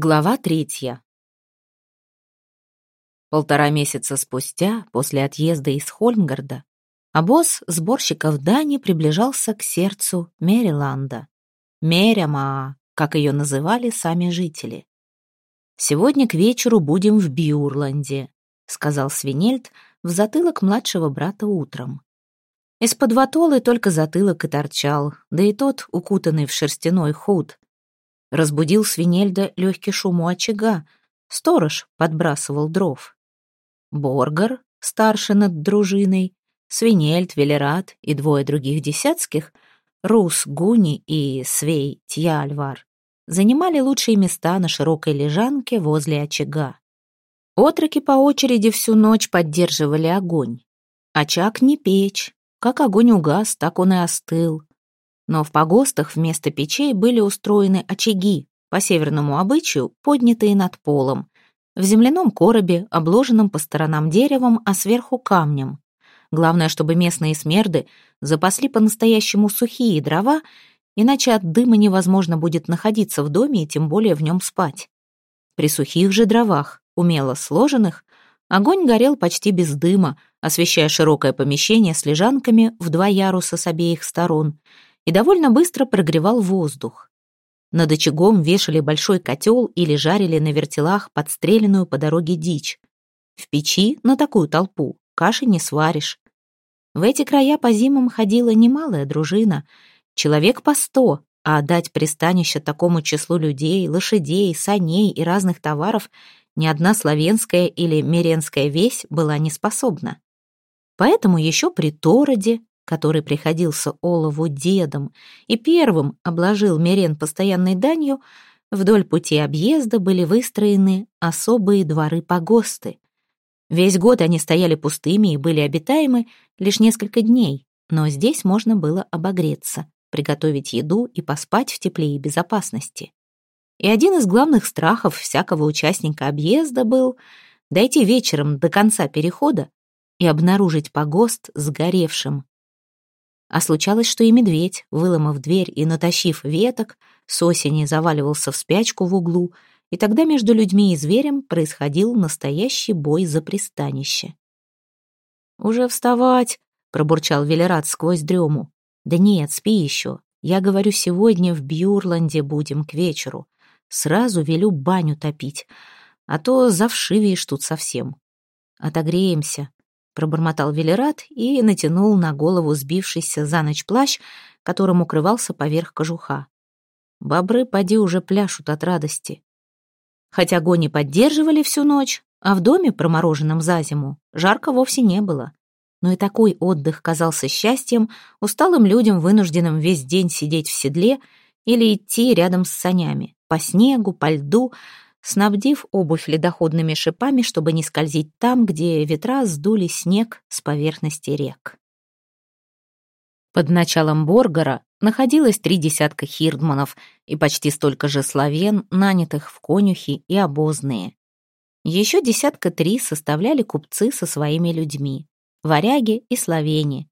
Глава третья. Полтора месяца спустя, после отъезда из Хольмгарда, обоз сборщиков Дани приближался к сердцу Мериланда. Мерямаа, как ее называли сами жители. «Сегодня к вечеру будем в Бьюрланде», — сказал Свинельд в затылок младшего брата утром. Из-под ватолы только затылок и торчал, да и тот, укутанный в шерстяной худ, Разбудил свинельда легкий шум у очага. Сторож подбрасывал дров. Боргар, старший над дружиной, свинельд, велерат и двое других десятских, Рус, Гуни и Свей, Тьяльвар, занимали лучшие места на широкой лежанке возле очага. Отроки по очереди всю ночь поддерживали огонь. Очаг не печь. Как огонь угас, так он и остыл но в погостах вместо печей были устроены очаги, по северному обычаю, поднятые над полом, в земляном коробе, обложенном по сторонам деревом, а сверху камнем. Главное, чтобы местные смерды запасли по-настоящему сухие дрова, иначе от дыма невозможно будет находиться в доме и тем более в нем спать. При сухих же дровах, умело сложенных, огонь горел почти без дыма, освещая широкое помещение с лежанками в два яруса с обеих сторон — и довольно быстро прогревал воздух. Над очагом вешали большой котел или жарили на вертелах подстреленную по дороге дичь. В печи на такую толпу каши не сваришь. В эти края по зимам ходила немалая дружина, человек по сто, а дать пристанище такому числу людей, лошадей, саней и разных товаров ни одна славянская или меренская весь была не способна. Поэтому еще при Тороде который приходился Олову дедом и первым обложил Мерен постоянной данью, вдоль пути объезда были выстроены особые дворы-погосты. Весь год они стояли пустыми и были обитаемы лишь несколько дней, но здесь можно было обогреться, приготовить еду и поспать в тепле и безопасности. И один из главных страхов всякого участника объезда был дойти вечером до конца перехода и обнаружить погост сгоревшим, а случалось, что и медведь, выломав дверь и натащив веток, с осени заваливался в спячку в углу, и тогда между людьми и зверем происходил настоящий бой за пристанище. «Уже вставать!» — пробурчал Велерат сквозь дрему. «Да нет, спи еще. Я говорю, сегодня в Бьюрланде будем к вечеру. Сразу велю баню топить, а то завшивеешь тут совсем. Отогреемся, пробормотал Велерат и натянул на голову сбившийся за ночь плащ, которым укрывался поверх кожуха. Бобры поди уже пляшут от радости. Хотя гони поддерживали всю ночь, а в доме, промороженном за зиму, жарко вовсе не было. Но и такой отдых казался счастьем усталым людям, вынужденным весь день сидеть в седле или идти рядом с санями, по снегу, по льду, снабдив обувь ледоходными шипами, чтобы не скользить там, где ветра сдули снег с поверхности рек. Под началом Боргара находилось три десятка хирдманов и почти столько же славен, нанятых в конюхи и обозные. Еще десятка три составляли купцы со своими людьми, варяги и словени.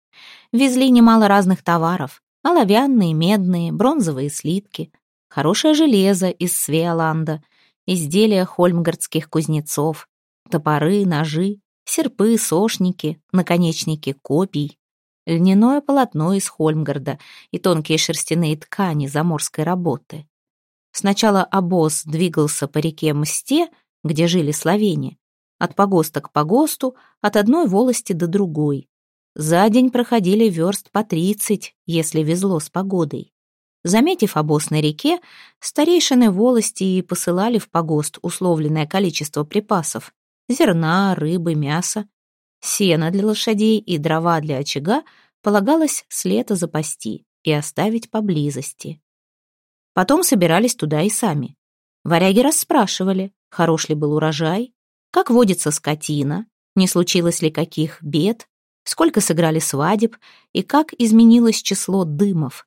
Везли немало разных товаров, оловянные, медные, бронзовые слитки, хорошее железо из Свеоланда — изделия хольмгардских кузнецов, топоры, ножи, серпы, сошники, наконечники копий, льняное полотно из Хольмгарда и тонкие шерстяные ткани заморской работы. Сначала обоз двигался по реке Мсте, где жили словени, от погоста к погосту, от одной волости до другой. За день проходили верст по тридцать, если везло с погодой. Заметив обоз на реке, старейшины волости и посылали в погост условленное количество припасов — зерна, рыбы, мяса. Сено для лошадей и дрова для очага полагалось с лета запасти и оставить поблизости. Потом собирались туда и сами. Варяги расспрашивали, хорош ли был урожай, как водится скотина, не случилось ли каких бед, сколько сыграли свадеб и как изменилось число дымов,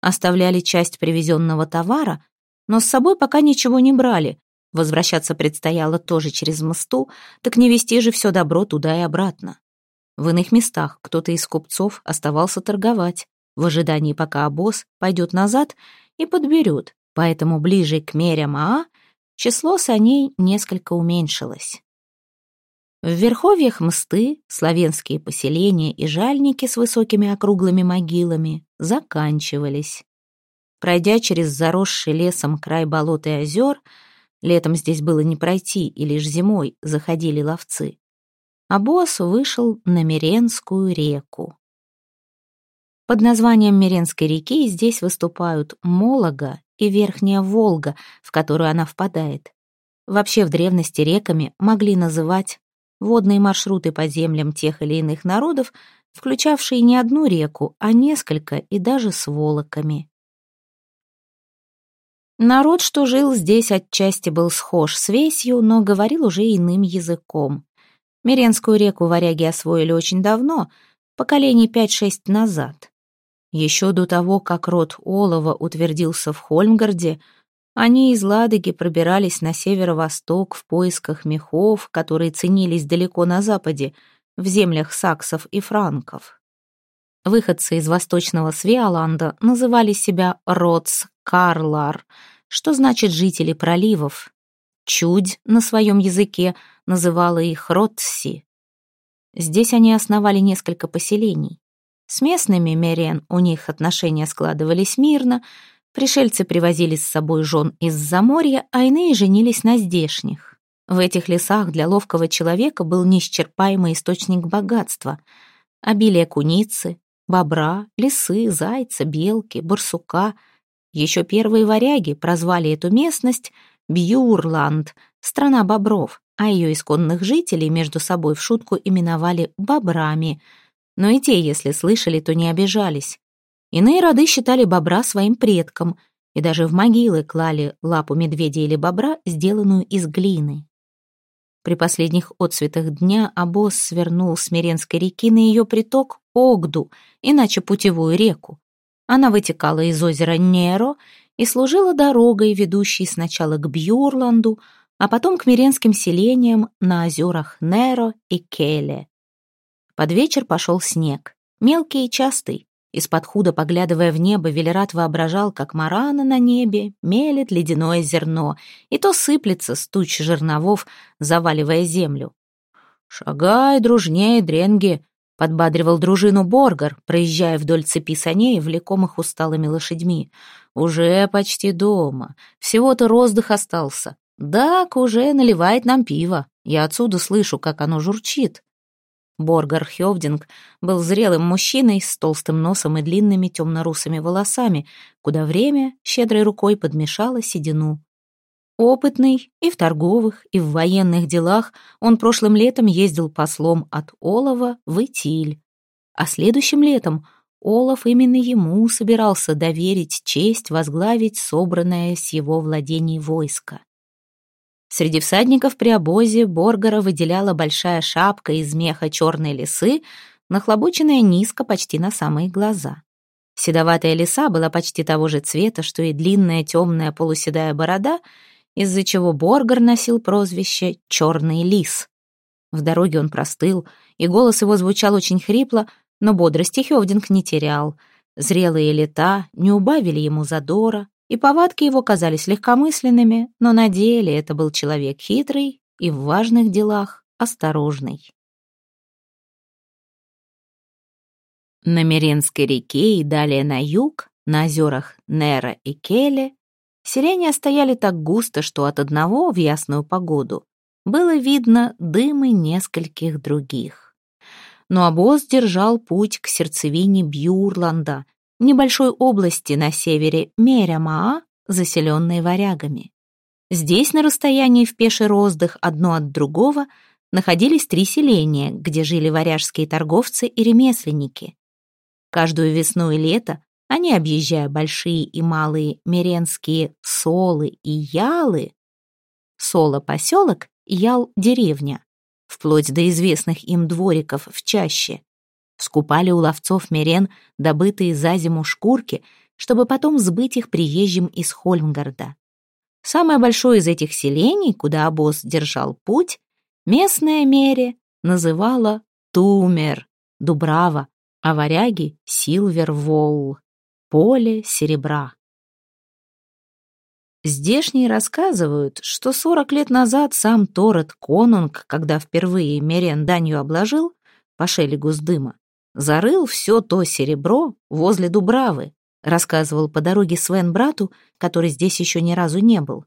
Оставляли часть привезенного товара, но с собой пока ничего не брали. Возвращаться предстояло тоже через мосту, так не вести же все добро туда и обратно. В иных местах кто-то из купцов оставался торговать, в ожидании, пока обоз пойдет назад и подберет, поэтому ближе к Меря-Маа число саней несколько уменьшилось. В верховьях мсты, славянские поселения и жальники с высокими округлыми могилами заканчивались. Пройдя через заросший лесом край болот и озер, летом здесь было не пройти, и лишь зимой заходили ловцы, а босс вышел на Меренскую реку. Под названием Меренской реки здесь выступают Молога и Верхняя Волга, в которую она впадает. Вообще в древности реками могли называть водные маршруты по землям тех или иных народов, включавшие не одну реку, а несколько и даже с волоками. Народ, что жил здесь, отчасти был схож с весью, но говорил уже иным языком. Миренскую реку варяги освоили очень давно, поколений пять-шесть назад. Еще до того, как род Олова утвердился в Хольмгарде, они из Ладоги пробирались на северо-восток в поисках мехов, которые ценились далеко на западе, в землях саксов и франков. Выходцы из восточного Свеоланда называли себя Ротс Карлар, что значит «жители проливов». Чудь на своем языке называла их Ротси. Здесь они основали несколько поселений. С местными Мериан у них отношения складывались мирно, Пришельцы привозили с собой жен из-за моря, а иные женились на здешних. В этих лесах для ловкого человека был неисчерпаемый источник богатства. Обилие куницы, бобра, лисы, зайца, белки, барсука. Еще первые варяги прозвали эту местность Бьюрланд, страна бобров, а ее исконных жителей между собой в шутку именовали бобрами. Но и те, если слышали, то не обижались. Иные роды считали бобра своим предком и даже в могилы клали лапу медведя или бобра, сделанную из глины. При последних отцветах дня обоз свернул с Меренской реки на ее приток Огду, иначе путевую реку. Она вытекала из озера Неро и служила дорогой, ведущей сначала к Бьюрланду, а потом к миренским селениям на озерах Неро и Келе. Под вечер пошел снег, мелкий и частый, из-под худо поглядывая в небо, Велерат воображал, как марана на небе мелет ледяное зерно, и то сыплется с туч жерновов, заваливая землю. «Шагай, дружнее, дренги!» — подбадривал дружину Боргар, проезжая вдоль цепи саней, влекомых усталыми лошадьми. «Уже почти дома. Всего-то роздых остался. Дак уже наливает нам пиво. Я отсюда слышу, как оно журчит». Боргар Хёвдинг был зрелым мужчиной с толстым носом и длинными темно-русыми волосами, куда время щедрой рукой подмешало седину. Опытный и в торговых, и в военных делах он прошлым летом ездил послом от Олова в Итиль. А следующим летом Олов именно ему собирался доверить честь возглавить собранное с его владений войско. Среди всадников при обозе Боргара выделяла большая шапка из меха черной лисы, нахлобученная низко почти на самые глаза. Седоватая лиса была почти того же цвета, что и длинная темная полуседая борода, из-за чего Боргар носил прозвище «черный лис». В дороге он простыл, и голос его звучал очень хрипло, но бодрости Хёвдинг не терял. Зрелые лета не убавили ему задора, и повадки его казались легкомысленными, но на деле это был человек хитрый и в важных делах осторожный. На Меренской реке и далее на юг, на озерах Нера и Келе, селения стояли так густо, что от одного в ясную погоду было видно дымы нескольких других. Но обоз держал путь к сердцевине Бьюрланда, небольшой области на севере Мерямаа, заселенной варягами. Здесь, на расстоянии в пеший роздых одно от другого, находились три селения, где жили варяжские торговцы и ремесленники. Каждую весну и лето они, объезжая большие и малые меренские солы и ялы, соло — поселок, ял — деревня, вплоть до известных им двориков в чаще, Скупали у ловцов мерен добытые за зиму шкурки, чтобы потом сбыть их приезжим из Хольмгарда. Самое большое из этих селений, куда обоз держал путь, местная мере называла Тумер, Дубрава, а варяги — Силверволл, поле серебра. Здешние рассказывают, что сорок лет назад сам Торет Конунг, когда впервые Мерен данью обложил, по шелегу с дыма, зарыл все то серебро возле Дубравы, рассказывал по дороге Свен брату, который здесь еще ни разу не был.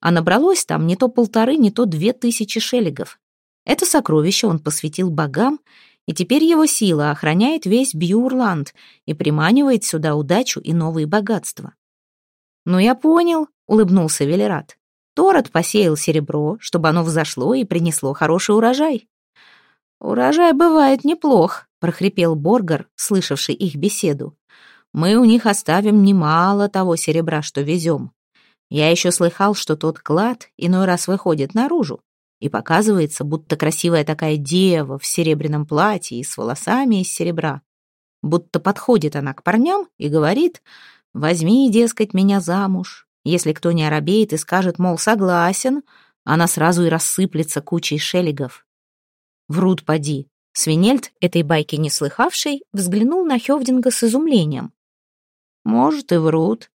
А набралось там не то полторы, не то две тысячи шелегов. Это сокровище он посвятил богам, и теперь его сила охраняет весь Бьюрланд и приманивает сюда удачу и новые богатства. «Ну, я понял», — улыбнулся Велерат. Торот посеял серебро, чтобы оно взошло и принесло хороший урожай. «Урожай бывает неплох», — прохрипел Боргар, слышавший их беседу. «Мы у них оставим немало того серебра, что везем. Я еще слыхал, что тот клад иной раз выходит наружу и показывается, будто красивая такая дева в серебряном платье и с волосами из серебра. Будто подходит она к парням и говорит, «Возьми, дескать, меня замуж». Если кто не оробеет и скажет, мол, согласен, она сразу и рассыплется кучей шелегов. Врут поди. Свинельд, этой байки не слыхавший, взглянул на Хевдинга с изумлением. Может, и врут.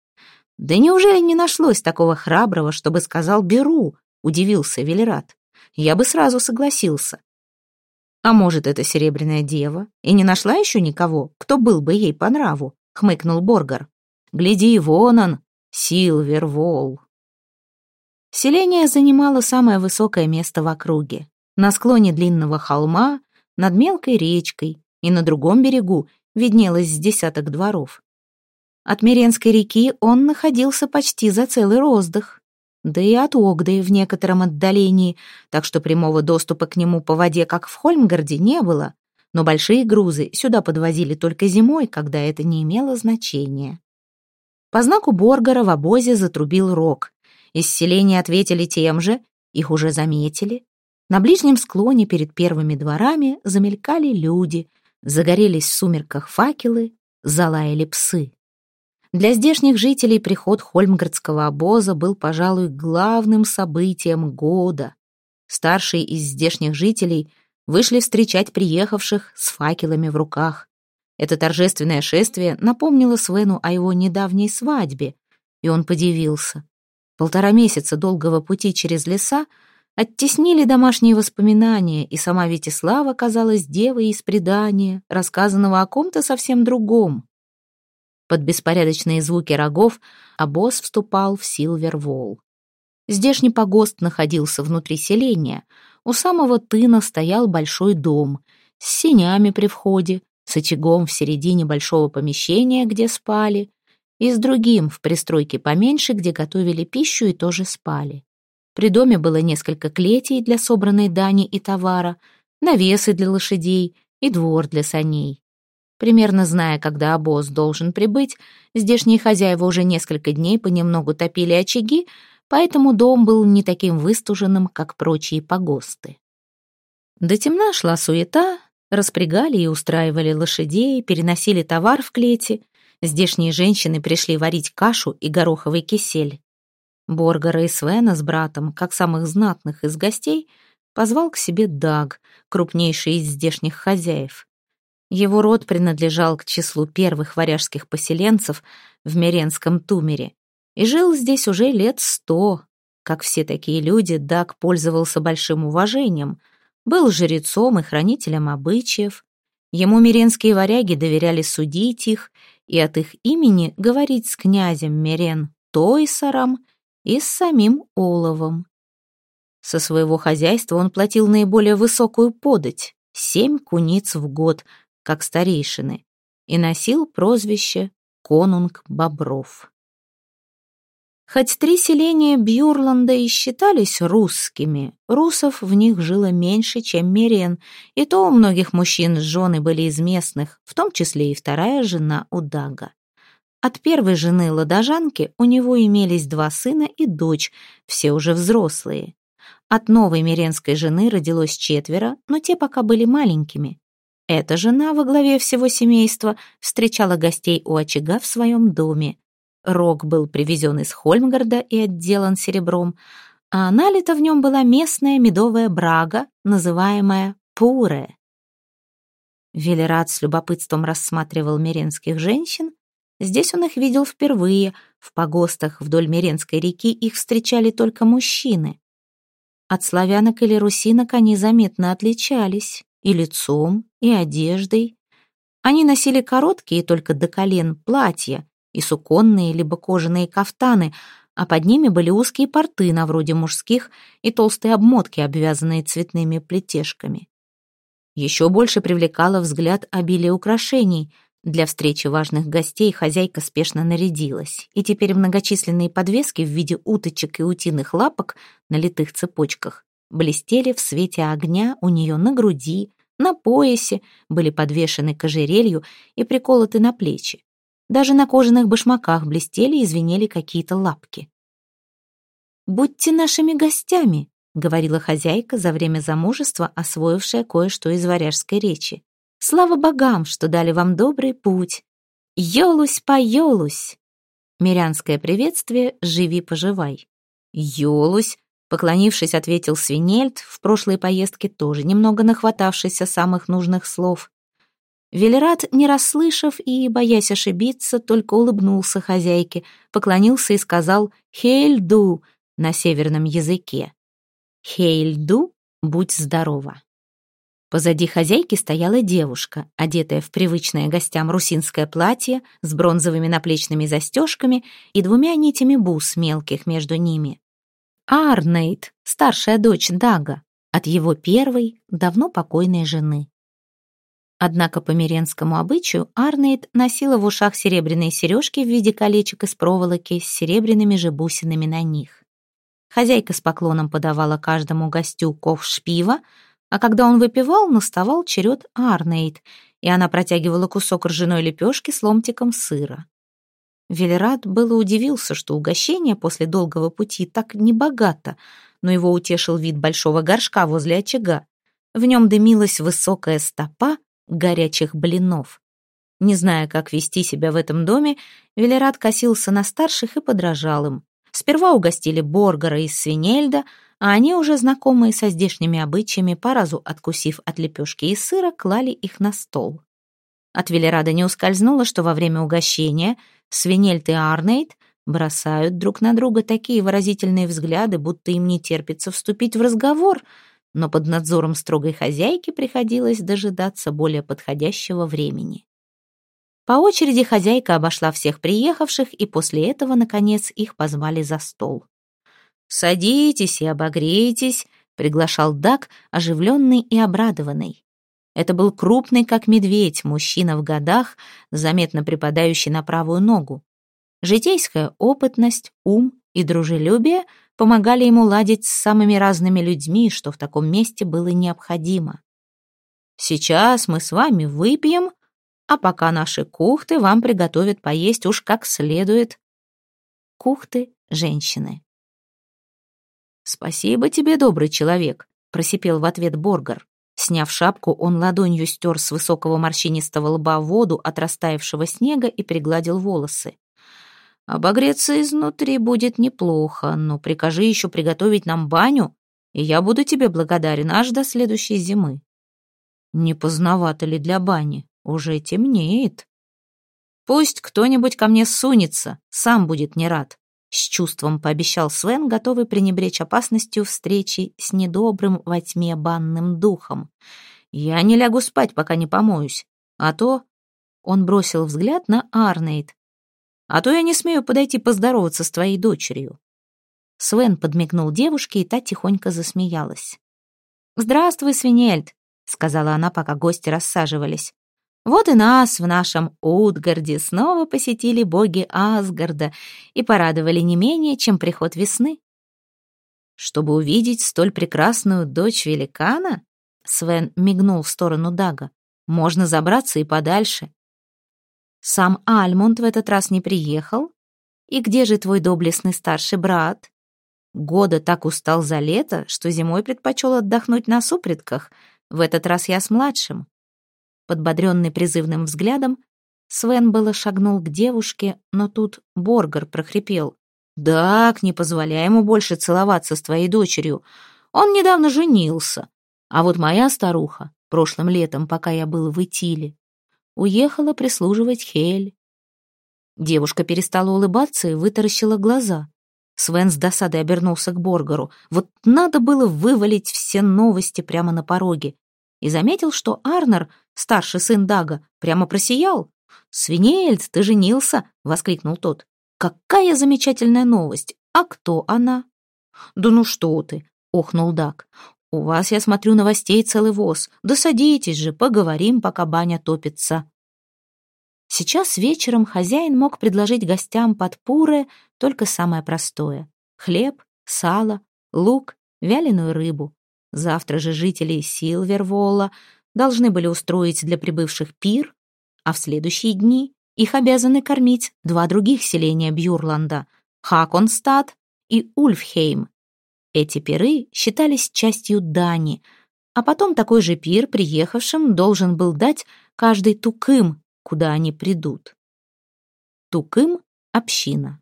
Да неужели не нашлось такого храброго, чтобы сказал «беру», удивился Велерат. Я бы сразу согласился. А может, это серебряная дева и не нашла еще никого, кто был бы ей по нраву, хмыкнул Боргар. Гляди, вон он, Силвервол. Селение занимало самое высокое место в округе на склоне длинного холма, над мелкой речкой, и на другом берегу виднелось с десяток дворов. От Меренской реки он находился почти за целый роздых, да и от Огды в некотором отдалении, так что прямого доступа к нему по воде, как в Хольмгарде, не было, но большие грузы сюда подвозили только зимой, когда это не имело значения. По знаку Боргара в обозе затрубил рог. Из селения ответили тем же, их уже заметили, на ближнем склоне перед первыми дворами замелькали люди, загорелись в сумерках факелы, залаяли псы. Для здешних жителей приход хольмгардского обоза был, пожалуй, главным событием года. Старшие из здешних жителей вышли встречать приехавших с факелами в руках. Это торжественное шествие напомнило Свену о его недавней свадьбе, и он подивился. Полтора месяца долгого пути через леса Оттеснили домашние воспоминания, и сама Витислава казалась девой из предания, рассказанного о ком-то совсем другом. Под беспорядочные звуки рогов обоз вступал в Силвервол. Здешний погост находился внутри селения. У самого тына стоял большой дом с сенями при входе, с очагом в середине большого помещения, где спали, и с другим в пристройке поменьше, где готовили пищу и тоже спали. При доме было несколько клетей для собранной дани и товара, навесы для лошадей и двор для саней. Примерно зная, когда обоз должен прибыть, здешние хозяева уже несколько дней понемногу топили очаги, поэтому дом был не таким выстуженным, как прочие погосты. До темна шла суета, распрягали и устраивали лошадей, переносили товар в клети. Здешние женщины пришли варить кашу и гороховый кисель. Боргара и Свена с братом, как самых знатных из гостей, позвал к себе Даг, крупнейший из здешних хозяев. Его род принадлежал к числу первых варяжских поселенцев в Меренском Тумере и жил здесь уже лет сто. Как все такие люди, Даг пользовался большим уважением, был жрецом и хранителем обычаев. Ему меренские варяги доверяли судить их и от их имени говорить с князем Мерен Тойсаром и с самим оловом. Со своего хозяйства он платил наиболее высокую подать — семь куниц в год, как старейшины, и носил прозвище «Конунг Бобров». Хоть три селения Бьюрланда и считались русскими, русов в них жило меньше, чем Мерен, и то у многих мужчин жены были из местных, в том числе и вторая жена Удага. От первой жены ладожанки у него имелись два сына и дочь, все уже взрослые. От новой миренской жены родилось четверо, но те пока были маленькими. Эта жена во главе всего семейства встречала гостей у очага в своем доме. Рог был привезен из Хольмгарда и отделан серебром, а налита в нем была местная медовая брага, называемая пуре. Велерат с любопытством рассматривал меренских женщин, Здесь он их видел впервые. В погостах вдоль Меренской реки их встречали только мужчины. От славянок или русинок они заметно отличались и лицом, и одеждой. Они носили короткие только до колен платья и суконные либо кожаные кафтаны, а под ними были узкие порты на вроде мужских и толстые обмотки, обвязанные цветными плетешками. Еще больше привлекало взгляд обилие украшений. Для встречи важных гостей хозяйка спешно нарядилась, и теперь многочисленные подвески в виде уточек и утиных лапок на литых цепочках блестели в свете огня у нее на груди, на поясе, были подвешены к ожерелью и приколоты на плечи. Даже на кожаных башмаках блестели и звенели какие-то лапки. «Будьте нашими гостями», — говорила хозяйка за время замужества, освоившая кое-что из варяжской речи. «Слава богам, что дали вам добрый путь! Йолусь-поелусь!» Мирянское приветствие «Живи-поживай». «Йолусь!» — поклонившись, ответил Свинельд, в прошлой поездке тоже немного нахватавшийся самых нужных слов. Велерат, не расслышав и, боясь ошибиться, только улыбнулся хозяйке, поклонился и сказал «Хейльду» на северном языке. «Хейльду, будь здорова». Позади хозяйки стояла девушка, одетая в привычное гостям русинское платье с бронзовыми наплечными застежками и двумя нитями бус мелких между ними. Арнейд, старшая дочь Дага, от его первой, давно покойной жены. Однако по миренскому обычаю Арнейд носила в ушах серебряные сережки в виде колечек из проволоки с серебряными же бусинами на них. Хозяйка с поклоном подавала каждому гостю ковш пива, а когда он выпивал, наставал черед Арнейд, и она протягивала кусок ржаной лепешки с ломтиком сыра. Велерат было удивился, что угощение после долгого пути так небогато, но его утешил вид большого горшка возле очага. В нем дымилась высокая стопа, горячих блинов. Не зная, как вести себя в этом доме, Велерат косился на старших и подражал им. Сперва угостили Боргара из Свинельда, а они, уже знакомые со здешними обычаями, по разу откусив от лепешки и сыра, клали их на стол. От Велерада не ускользнуло, что во время угощения Свинельд и Арнейд бросают друг на друга такие выразительные взгляды, будто им не терпится вступить в разговор — но под надзором строгой хозяйки приходилось дожидаться более подходящего времени. По очереди хозяйка обошла всех приехавших, и после этого, наконец, их позвали за стол. «Садитесь и обогрейтесь», — приглашал Дак, оживленный и обрадованный. Это был крупный, как медведь, мужчина в годах, заметно припадающий на правую ногу. Житейская опытность, ум и дружелюбие помогали ему ладить с самыми разными людьми, что в таком месте было необходимо. «Сейчас мы с вами выпьем, а пока наши кухты вам приготовят поесть уж как следует». Кухты — женщины. «Спасибо тебе, добрый человек», — просипел в ответ Боргар. Сняв шапку, он ладонью стер с высокого морщинистого лба воду от растаявшего снега и пригладил волосы. Обогреться изнутри будет неплохо, но прикажи еще приготовить нам баню, и я буду тебе благодарен аж до следующей зимы. Не поздновато ли для бани? Уже темнеет. Пусть кто-нибудь ко мне сунется, сам будет не рад. С чувством пообещал Свен, готовый пренебречь опасностью встречи с недобрым во тьме банным духом. Я не лягу спать, пока не помоюсь. А то... Он бросил взгляд на Арнейд, а то я не смею подойти поздороваться с твоей дочерью». Свен подмигнул девушке, и та тихонько засмеялась. «Здравствуй, Свинельд», — сказала она, пока гости рассаживались. «Вот и нас в нашем Утгарде снова посетили боги Асгарда и порадовали не менее, чем приход весны». «Чтобы увидеть столь прекрасную дочь великана?» Свен мигнул в сторону Дага. «Можно забраться и подальше. Сам Альмунд в этот раз не приехал? И где же твой доблестный старший брат? Года так устал за лето, что зимой предпочел отдохнуть на супритках. В этот раз я с младшим. Подбодренный призывным взглядом, Свен было шагнул к девушке, но тут Боргар прохрипел. «Дак, не позволяй ему больше целоваться с твоей дочерью. Он недавно женился. А вот моя старуха, прошлым летом, пока я был в Итиле, уехала прислуживать Хель. Девушка перестала улыбаться и вытаращила глаза. Свен с досадой обернулся к Боргару. Вот надо было вывалить все новости прямо на пороге. И заметил, что Арнер, старший сын Дага, прямо просиял. «Свинеэльд, ты женился!» — воскликнул тот. «Какая замечательная новость! А кто она?» «Да ну что ты!» — охнул Даг. «У вас, я смотрю, новостей целый воз. Да садитесь же, поговорим, пока баня топится». Сейчас вечером хозяин мог предложить гостям под пуры только самое простое — хлеб, сало, лук, вяленую рыбу. Завтра же жители Силверволла должны были устроить для прибывших пир, а в следующие дни их обязаны кормить два других селения Бьюрланда — Хаконстад и Ульфхейм. Эти пиры считались частью Дани, а потом такой же пир приехавшим должен был дать каждый тукым куда они придут. Тукым — община.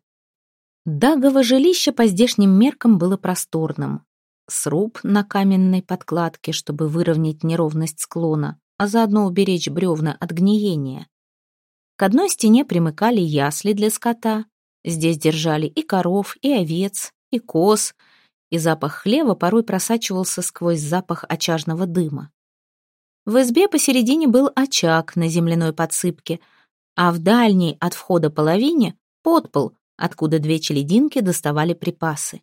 Дагово жилище по здешним меркам было просторным. Сруб на каменной подкладке, чтобы выровнять неровность склона, а заодно уберечь бревна от гниения. К одной стене примыкали ясли для скота. Здесь держали и коров, и овец, и коз, и запах хлева порой просачивался сквозь запах очажного дыма. В избе посередине был очаг на земляной подсыпке, а в дальней от входа половине — подпол, откуда две челединки доставали припасы.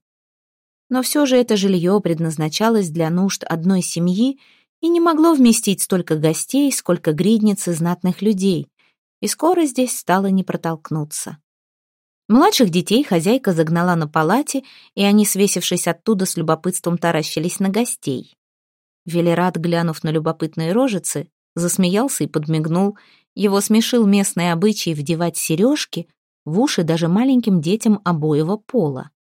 Но все же это жилье предназначалось для нужд одной семьи и не могло вместить столько гостей, сколько гридниц и знатных людей, и скоро здесь стало не протолкнуться. Младших детей хозяйка загнала на палате, и они, свесившись оттуда, с любопытством таращились на гостей. Велерат, глянув на любопытные рожицы, засмеялся и подмигнул. Его смешил местный обычай вдевать сережки в уши даже маленьким детям обоего пола.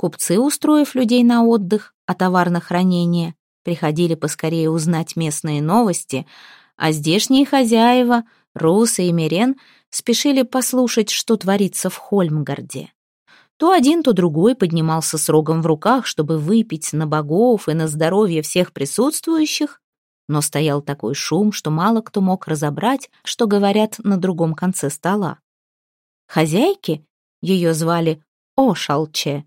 Купцы, устроив людей на отдых, а товар на хранение, приходили поскорее узнать местные новости, а здешние хозяева, Русы и Мирен, спешили послушать, что творится в Хольмгарде. То один, то другой поднимался с рогом в руках, чтобы выпить на богов и на здоровье всех присутствующих, но стоял такой шум, что мало кто мог разобрать, что говорят на другом конце стола. Хозяйки, ее звали Ошалче,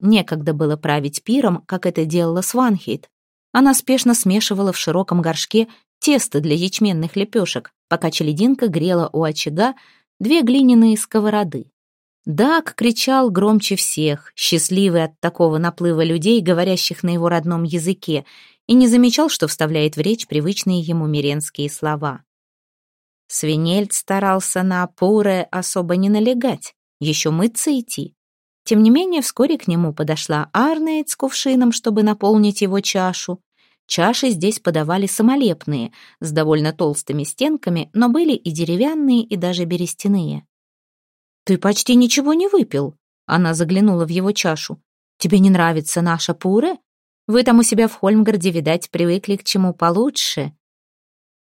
некогда было править пиром, как это делала Сванхейт. Она спешно смешивала в широком горшке тесто для ячменных лепешек, пока челединка грела у очага две глиняные сковороды. Дак кричал громче всех, счастливый от такого наплыва людей, говорящих на его родном языке, и не замечал, что вставляет в речь привычные ему миренские слова. Свинельд старался на Пуре особо не налегать, еще мыться идти. Тем не менее, вскоре к нему подошла Арнейд с кувшином, чтобы наполнить его чашу. Чаши здесь подавали самолепные, с довольно толстыми стенками, но были и деревянные, и даже берестяные. «Ты почти ничего не выпил», — она заглянула в его чашу. «Тебе не нравится наша пуре? Вы там у себя в Хольмгарде, видать, привыкли к чему получше».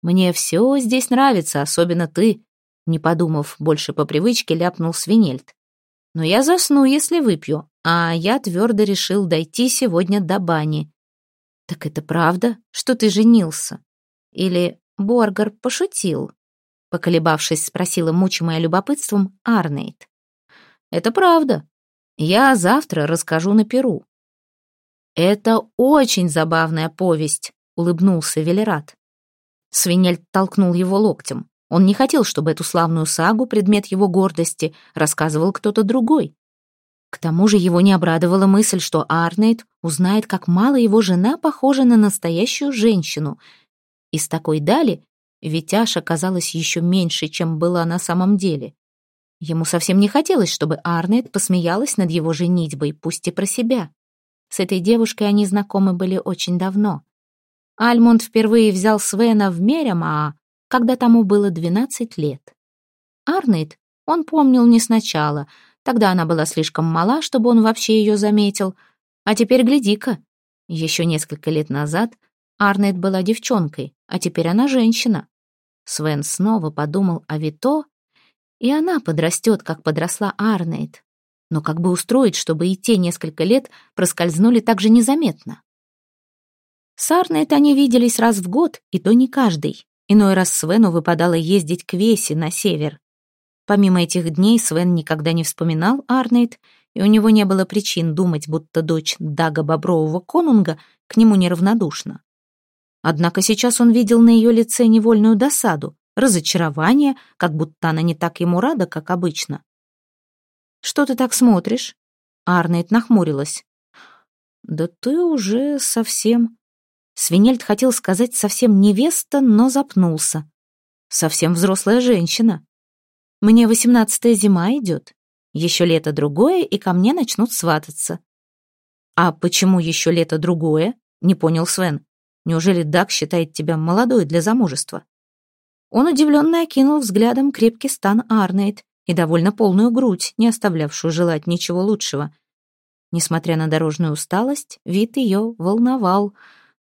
«Мне все здесь нравится, особенно ты», — не подумав больше по привычке, ляпнул Свинельд. «Но я засну, если выпью, а я твердо решил дойти сегодня до бани». «Так это правда, что ты женился? Или Боргар пошутил?» Поколебавшись, спросила мучимая любопытством Арнейд. «Это правда. Я завтра расскажу на Перу». «Это очень забавная повесть», — улыбнулся Велерат. Свинель толкнул его локтем. Он не хотел, чтобы эту славную сагу, предмет его гордости, рассказывал кто-то другой. К тому же его не обрадовала мысль, что Арнейд узнает, как мало его жена похожа на настоящую женщину. Из такой дали Аша казалась еще меньше, чем была на самом деле. Ему совсем не хотелось, чтобы Арнет посмеялась над его женитьбой, пусть и про себя. С этой девушкой они знакомы были очень давно. Альмунд впервые взял Свена в Мерямаа, когда тому было 12 лет. Арнейд он помнил не сначала, тогда она была слишком мала, чтобы он вообще ее заметил. А теперь гляди-ка, еще несколько лет назад Арнейд была девчонкой, а теперь она женщина. Свен снова подумал о Вито, и она подрастет, как подросла Арнейд. Но как бы устроить, чтобы и те несколько лет проскользнули так же незаметно? С Арнейд они виделись раз в год, и то не каждый. Иной раз Свену выпадало ездить к Весе на север. Помимо этих дней Свен никогда не вспоминал Арнейд, и у него не было причин думать, будто дочь Дага Бобрового конунга к нему неравнодушна. Однако сейчас он видел на ее лице невольную досаду, разочарование, как будто она не так ему рада, как обычно. «Что ты так смотришь?» Арнейд нахмурилась. «Да ты уже совсем...» Свинельд хотел сказать «совсем невеста», но запнулся. «Совсем взрослая женщина. Мне восемнадцатая зима идет. Еще лето другое, и ко мне начнут свататься». «А почему еще лето другое?» — не понял Свен. «Неужели Дак считает тебя молодой для замужества?» Он удивленно окинул взглядом крепкий стан Арнейд и довольно полную грудь, не оставлявшую желать ничего лучшего. Несмотря на дорожную усталость, вид ее волновал.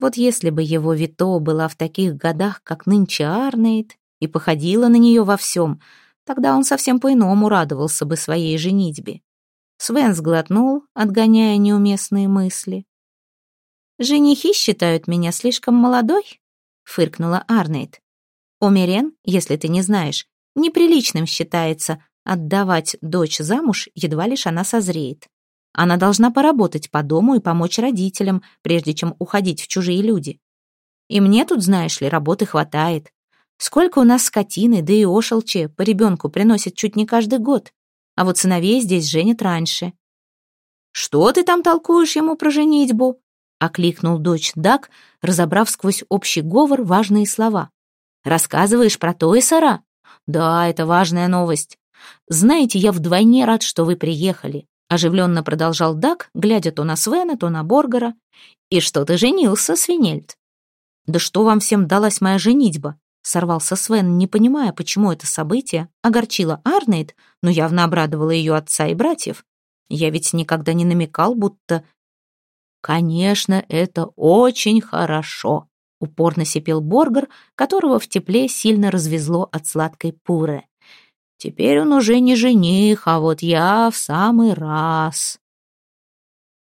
Вот если бы его Вито была в таких годах, как нынче Арнейд, и походила на нее во всем, тогда он совсем по-иному радовался бы своей женитьбе. Свен сглотнул, отгоняя неуместные мысли. «Женихи считают меня слишком молодой?» — фыркнула Арнейд. Умерен, если ты не знаешь, неприличным считается отдавать дочь замуж, едва лишь она созреет. Она должна поработать по дому и помочь родителям, прежде чем уходить в чужие люди. И мне тут, знаешь ли, работы хватает. Сколько у нас скотины, да и ошелчи по ребенку приносят чуть не каждый год. А вот сыновей здесь женят раньше. «Что ты там толкуешь ему про женитьбу?» — окликнул дочь Дак, разобрав сквозь общий говор важные слова. Рассказываешь про Тойсера? Да, это важная новость. Знаете, я вдвойне рад, что вы приехали. Оживленно продолжал Дак, глядя то на Свена, то на Боргера. И что ты женился, Свинельд? Да что вам всем далась моя женитьба? Сорвался Свен, не понимая, почему это событие огорчило Арнейд, но явно обрадовало ее отца и братьев. Я ведь никогда не намекал, будто... Конечно, это очень хорошо, упорно сипел Боргер, которого в тепле сильно развезло от сладкой пуры. «Теперь он уже не жених, а вот я в самый раз».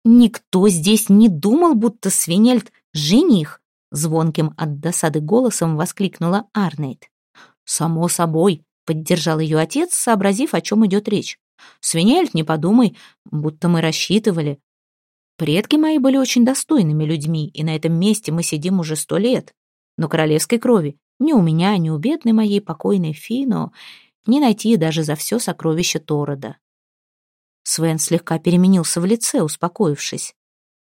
«Никто здесь не думал, будто Свинельд — жених», — звонким от досады голосом воскликнула Арнейд. «Само собой», — поддержал ее отец, сообразив, о чем идет речь. «Свинельд, не подумай, будто мы рассчитывали. Предки мои были очень достойными людьми, и на этом месте мы сидим уже сто лет. Но королевской крови ни у меня, ни у бедной моей покойной Фино не найти даже за все сокровище Торода. Свен слегка переменился в лице, успокоившись.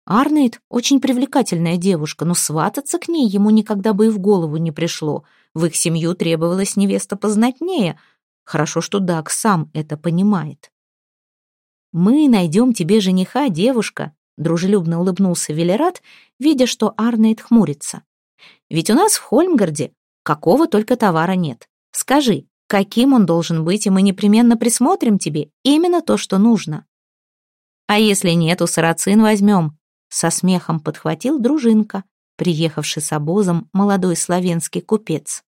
Арнейд — очень привлекательная девушка, но свататься к ней ему никогда бы и в голову не пришло. В их семью требовалась невеста познатнее. Хорошо, что Даг сам это понимает. «Мы найдем тебе жениха, девушка», Дружелюбно улыбнулся Велерат, видя, что Арнейд хмурится. «Ведь у нас в Хольмгарде какого только товара нет. Скажи, каким он должен быть, и мы непременно присмотрим тебе именно то, что нужно». «А если нет, у сарацин возьмем», — со смехом подхватил дружинка, приехавший с обозом молодой славянский купец.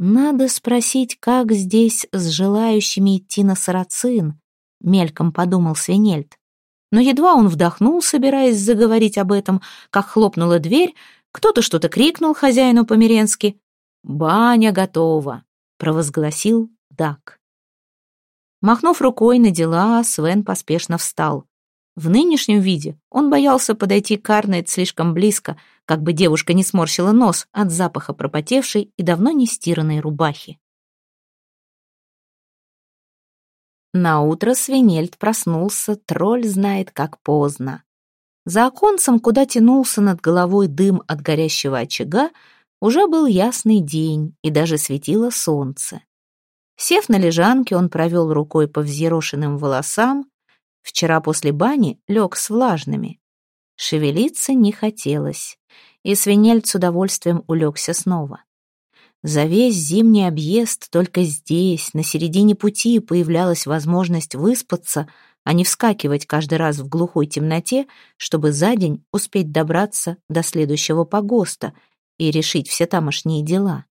«Надо спросить, как здесь с желающими идти на сарацин», — мельком подумал Свинельд. Но едва он вдохнул, собираясь заговорить об этом, как хлопнула дверь, кто-то что-то крикнул хозяину по-миренски. «Баня готова», — провозгласил Дак. Махнув рукой на дела, Свен поспешно встал. В нынешнем виде он боялся подойти к Арнет слишком близко, как бы девушка не сморщила нос от запаха пропотевшей и давно не стиранной рубахи. На утро Свинельд проснулся, тролль знает, как поздно. За оконцем, куда тянулся над головой дым от горящего очага, уже был ясный день, и даже светило солнце. Сев на лежанке, он провел рукой по взъерошенным волосам. Вчера после бани лег с влажными. Шевелиться не хотелось, и свинельд с удовольствием улегся снова. За весь зимний объезд только здесь, на середине пути, появлялась возможность выспаться, а не вскакивать каждый раз в глухой темноте, чтобы за день успеть добраться до следующего погоста и решить все тамошние дела.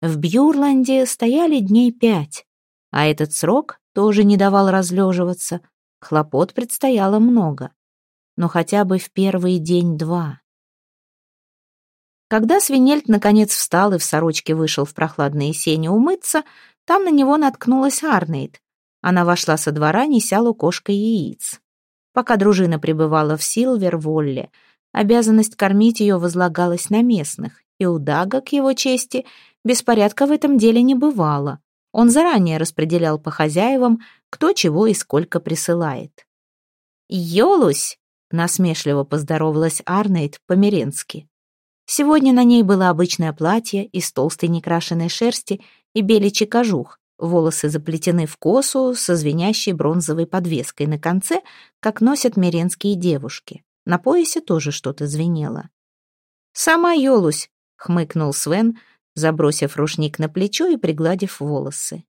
В Бьюрланде стояли дней пять, а этот срок тоже не давал разлеживаться, хлопот предстояло много, но хотя бы в первый день-два. Когда Свинельд наконец встал и в сорочке вышел в прохладные сени умыться, Там на него наткнулась Арнейд. Она вошла со двора, неся лукошко яиц. Пока дружина пребывала в Силверволле, обязанность кормить ее возлагалась на местных, и у Дага, к его чести, беспорядка в этом деле не бывало. Он заранее распределял по хозяевам, кто чего и сколько присылает. «Йолусь!» — насмешливо поздоровалась Арнейд по-меренски. Сегодня на ней было обычное платье из толстой некрашенной шерсти и беличий кожух, волосы заплетены в косу со звенящей бронзовой подвеской на конце, как носят меренские девушки. На поясе тоже что-то звенело. «Сама Йолусь!» — хмыкнул Свен, забросив рушник на плечо и пригладив волосы.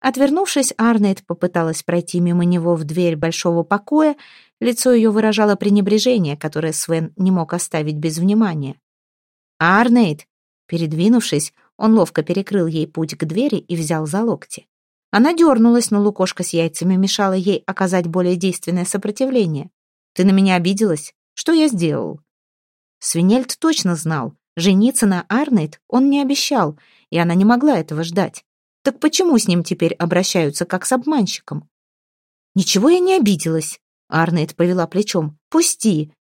Отвернувшись, Арнейд попыталась пройти мимо него в дверь большого покоя, лицо ее выражало пренебрежение, которое Свен не мог оставить без внимания. «Арнейд!» Передвинувшись, он ловко перекрыл ей путь к двери и взял за локти. Она дернулась, но лукошка с яйцами мешала ей оказать более действенное сопротивление. «Ты на меня обиделась? Что я сделал?» Свинельд точно знал. Жениться на Арнейд он не обещал, и она не могла этого ждать. Так почему с ним теперь обращаются как с обманщиком? Ничего я не обиделась. Арнейд повела плечом. Пусти.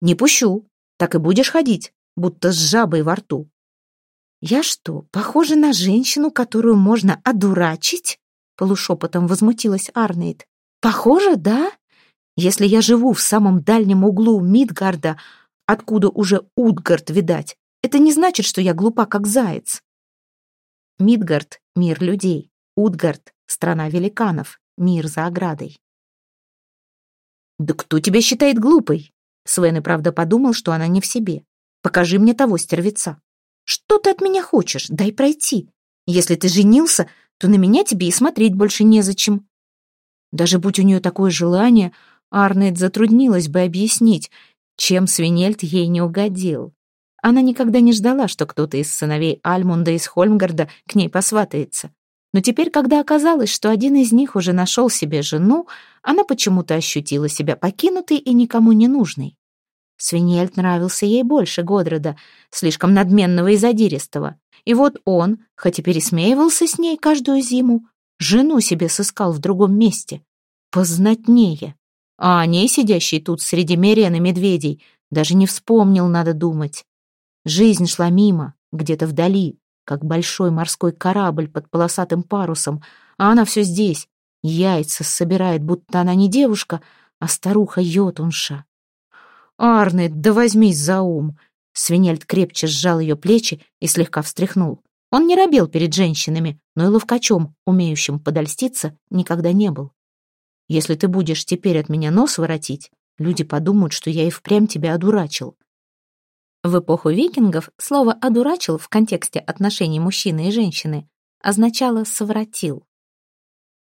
Не пущу. Так и будешь ходить, будто с жабой во рту. Я что, похожа на женщину, которую можно одурачить? Полушепотом возмутилась Арнейд. Похоже, да? Если я живу в самом дальнем углу Мидгарда, откуда уже Утгард видать, это не значит, что я глупа, как заяц. Мидгард — мир людей. Утгард — страна великанов, мир за оградой. «Да кто тебя считает глупой?» Свен и правда подумал, что она не в себе. «Покажи мне того стервеца». «Что ты от меня хочешь? Дай пройти. Если ты женился, то на меня тебе и смотреть больше незачем». Даже будь у нее такое желание, Арнет затруднилась бы объяснить, чем Свинельд ей не угодил. Она никогда не ждала, что кто-то из сыновей Альмунда из Хольмгарда к ней посватается. Но теперь, когда оказалось, что один из них уже нашел себе жену, она почему-то ощутила себя покинутой и никому не нужной. Свинельд нравился ей больше Годрода, слишком надменного и задиристого. И вот он, хоть и пересмеивался с ней каждую зиму, жену себе сыскал в другом месте, познатнее. А о ней, сидящей тут среди мерен медведей, даже не вспомнил, надо думать. Жизнь шла мимо, где-то вдали, как большой морской корабль под полосатым парусом, а она все здесь, яйца собирает, будто она не девушка, а старуха-йотунша. «Арнет, да возьмись за ум!» Свинельд крепче сжал ее плечи и слегка встряхнул. Он не робел перед женщинами, но и ловкачом, умеющим подольститься, никогда не был. «Если ты будешь теперь от меня нос воротить, люди подумают, что я и впрямь тебя одурачил. В эпоху викингов слово «одурачил» в контексте отношений мужчины и женщины означало «совратил».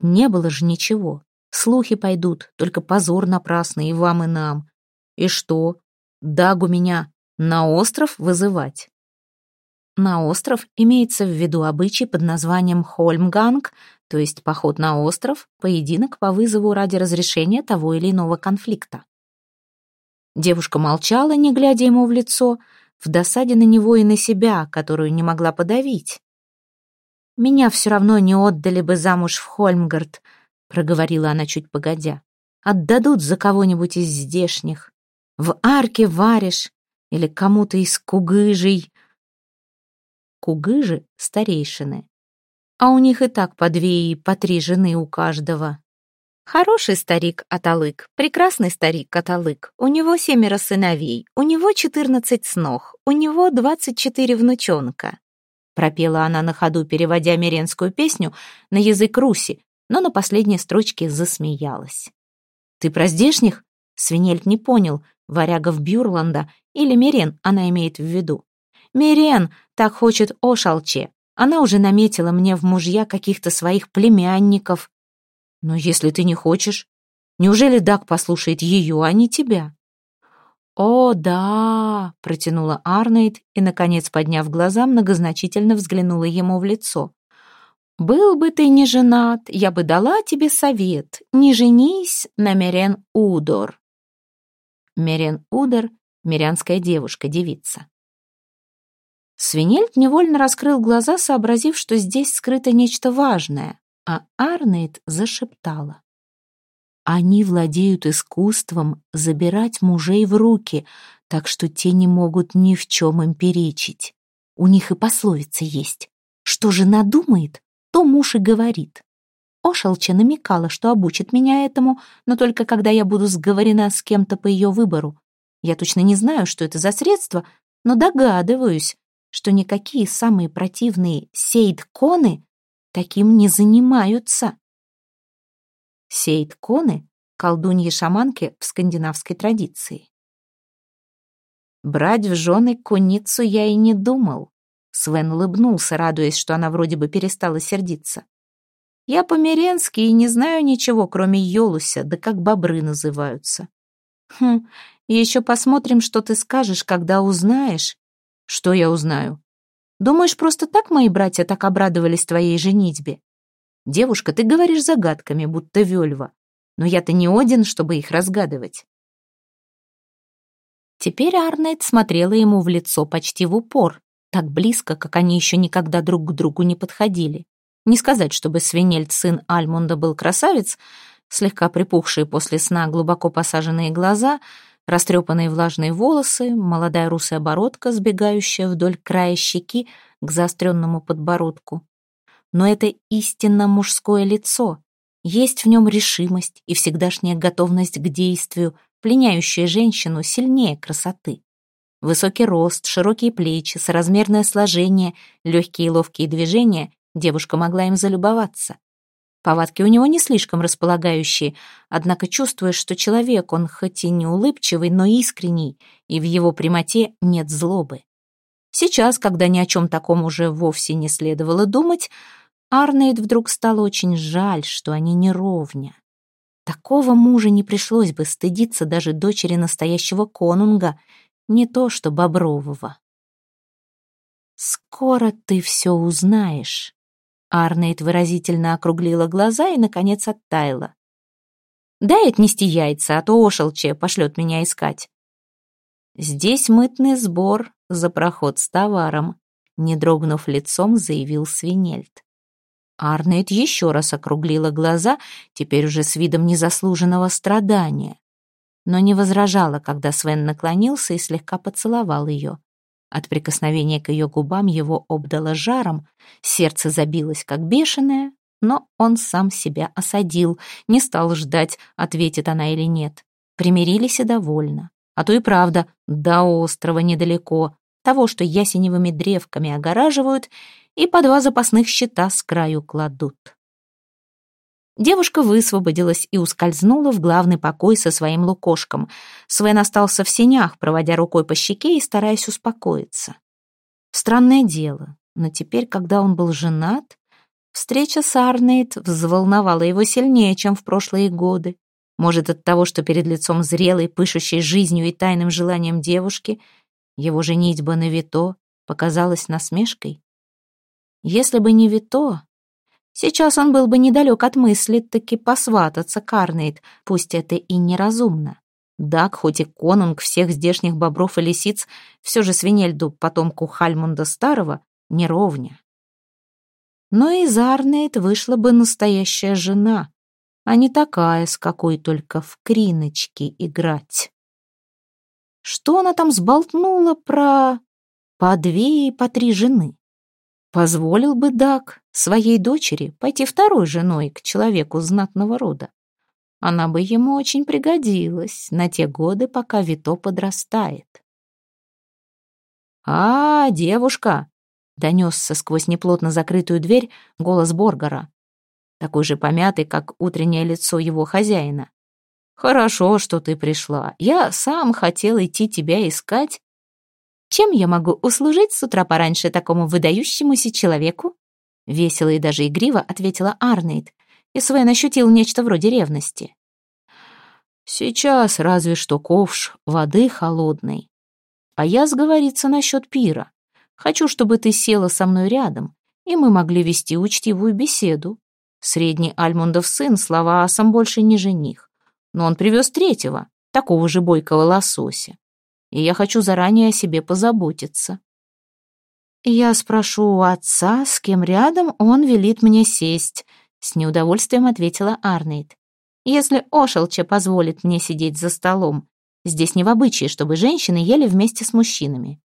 Не было же ничего. Слухи пойдут, только позор напрасный и вам, и нам. И что? Дагу меня на остров вызывать? На остров имеется в виду обычай под названием Хольмганг, то есть поход на остров, поединок по вызову ради разрешения того или иного конфликта. Девушка молчала, не глядя ему в лицо, в досаде на него и на себя, которую не могла подавить. «Меня все равно не отдали бы замуж в Хольмгард», — проговорила она чуть погодя. «Отдадут за кого-нибудь из здешних. В арке варишь или кому-то из кугыжей». Кугыжи — старейшины. А у них и так по две и по три жены у каждого. Хороший старик Аталык, прекрасный старик Аталык. У него семеро сыновей, у него четырнадцать снох, у него двадцать четыре внучонка. Пропела она на ходу, переводя меренскую песню на язык Руси, но на последней строчке засмеялась. «Ты про здешних?» Свинельд не понял, варягов Бюрланда или Мерен она имеет в виду. «Мерен так хочет о шалче. Она уже наметила мне в мужья каких-то своих племянников, но если ты не хочешь, неужели Дак послушает ее, а не тебя? «О, да!» — протянула Арнейд и, наконец, подняв глаза, многозначительно взглянула ему в лицо. «Был бы ты не женат, я бы дала тебе совет. Не женись на Мерен Удор». Мерен Удор — мирянская девушка, девица. Свинельд невольно раскрыл глаза, сообразив, что здесь скрыто нечто важное, а Арнейд зашептала. Они владеют искусством забирать мужей в руки, так что те не могут ни в чем им перечить. У них и пословица есть. Что жена думает, то муж и говорит. Ошелча намекала, что обучит меня этому, но только когда я буду сговорена с кем-то по ее выбору. Я точно не знаю, что это за средство, но догадываюсь, что никакие самые противные сейд-коны таким не занимаются. Сейд-коны — колдуньи-шаманки в скандинавской традиции. Брать в жены куницу я и не думал. Свен улыбнулся, радуясь, что она вроде бы перестала сердиться. Я по-меренски и не знаю ничего, кроме Йолуся, да как бобры называются. Хм, еще посмотрим, что ты скажешь, когда узнаешь. Что я узнаю? Думаешь, просто так мои братья так обрадовались твоей женитьбе? Девушка, ты говоришь загадками, будто Вельва. Но я-то не Один, чтобы их разгадывать. Теперь Арнет смотрела ему в лицо почти в упор, так близко, как они еще никогда друг к другу не подходили. Не сказать, чтобы свинельд сын Альмунда был красавец, слегка припухшие после сна глубоко посаженные глаза, растрепанные влажные волосы, молодая русая бородка, сбегающая вдоль края щеки к заостренному подбородку но это истинно мужское лицо. Есть в нем решимость и всегдашняя готовность к действию, пленяющая женщину сильнее красоты. Высокий рост, широкие плечи, соразмерное сложение, легкие и ловкие движения, девушка могла им залюбоваться. Повадки у него не слишком располагающие, однако чувствуешь, что человек, он хоть и не улыбчивый, но искренний, и в его прямоте нет злобы. Сейчас, когда ни о чем таком уже вовсе не следовало думать, Арнейд вдруг стало очень жаль, что они не ровня. Такого мужа не пришлось бы стыдиться даже дочери настоящего конунга, не то что Бобрового. «Скоро ты все узнаешь», — Арнейд выразительно округлила глаза и, наконец, оттаяла. «Дай отнести яйца, а то Ошелче пошлет меня искать». «Здесь мытный сбор за проход с товаром», — не дрогнув лицом, заявил Свинельд. Арнет еще раз округлила глаза, теперь уже с видом незаслуженного страдания. Но не возражала, когда Свен наклонился и слегка поцеловал ее. От прикосновения к ее губам его обдало жаром, сердце забилось как бешеное, но он сам себя осадил, не стал ждать, ответит она или нет. Примирились и довольно. А то и правда, до острова недалеко, того, что ясеневыми древками огораживают, и по два запасных щита с краю кладут. Девушка высвободилась и ускользнула в главный покой со своим лукошком. Свен остался в сенях, проводя рукой по щеке и стараясь успокоиться. Странное дело, но теперь, когда он был женат, встреча с Арнейд взволновала его сильнее, чем в прошлые годы. Может, от того, что перед лицом зрелой, пышущей жизнью и тайным желанием девушки, его женитьба на Вито показалась насмешкой? Если бы не Вито, сейчас он был бы недалек от мысли таки посвататься Карнейд, пусть это и неразумно. Дак, хоть и конунг всех здешних бобров и лисиц, все же свинельду, потомку Хальмунда Старого, не ровня. Но из Арнейд вышла бы настоящая жена, а не такая, с какой только в криночки играть. Что она там сболтнула про по две и по три жены? Позволил бы Дак своей дочери пойти второй женой к человеку знатного рода. Она бы ему очень пригодилась на те годы, пока Вито подрастает. «А, девушка!» — донесся сквозь неплотно закрытую дверь голос Боргара, такой же помятый, как утреннее лицо его хозяина. «Хорошо, что ты пришла. Я сам хотел идти тебя искать, чем я могу услужить с утра пораньше такому выдающемуся человеку?» Весело и даже игриво ответила Арнейд, и Свен ощутил нечто вроде ревности. «Сейчас разве что ковш воды холодной. А я сговориться насчет пира. Хочу, чтобы ты села со мной рядом, и мы могли вести учтивую беседу. Средний Альмундов сын слова асам больше не жених, но он привез третьего, такого же бойкого лосося и я хочу заранее о себе позаботиться. «Я спрошу у отца, с кем рядом он велит мне сесть», — с неудовольствием ответила Арнейд. «Если Ошелча позволит мне сидеть за столом. Здесь не в обычае, чтобы женщины ели вместе с мужчинами».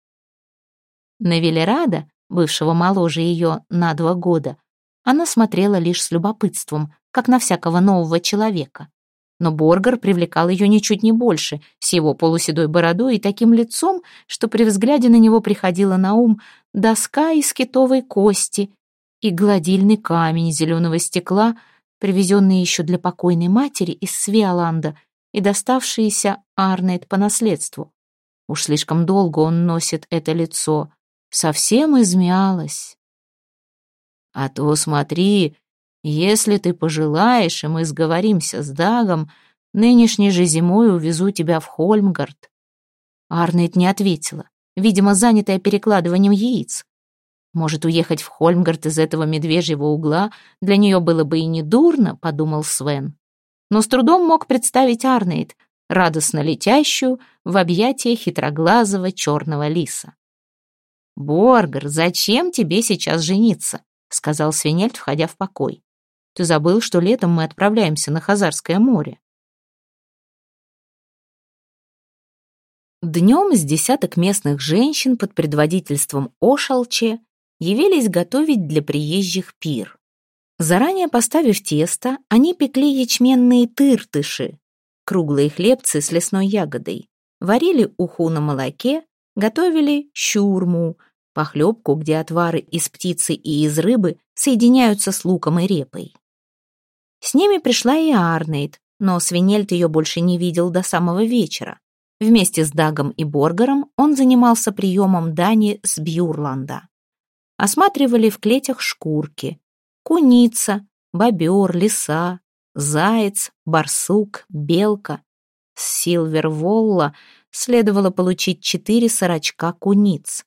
На Велерада, бывшего моложе ее на два года, она смотрела лишь с любопытством, как на всякого нового человека. Но Боргар привлекал ее ничуть не больше, с его полуседой бородой и таким лицом, что при взгляде на него приходило на ум доска из китовой кости и гладильный камень зеленого стекла, привезенный еще для покойной матери из Свиоланда и доставшийся Арнейд по наследству. Уж слишком долго он носит это лицо, совсем измялось. «А то смотри, если ты пожелаешь, и мы сговоримся с Дагом, нынешней же зимой увезу тебя в Хольмгард». Арнейд не ответила, видимо, занятая перекладыванием яиц. Может, уехать в Хольмгард из этого медвежьего угла для нее было бы и не дурно, подумал Свен. Но с трудом мог представить Арнейд, радостно летящую в объятия хитроглазого черного лиса. «Боргер, зачем тебе сейчас жениться?» — сказал Свинельд, входя в покой. Ты забыл, что летом мы отправляемся на Хазарское море. Днем с десяток местных женщин под предводительством Ошалче явились готовить для приезжих пир. Заранее поставив тесто, они пекли ячменные тыртыши, круглые хлебцы с лесной ягодой, варили уху на молоке, готовили щурму, похлебку, где отвары из птицы и из рыбы соединяются с луком и репой. С ними пришла и Арнейд, но Свинельд ее больше не видел до самого вечера. Вместе с Дагом и Боргаром он занимался приемом дани с Бьюрланда. Осматривали в клетях шкурки. Куница, бобер, лиса, заяц, барсук, белка. С Силверволла следовало получить четыре сорочка куниц.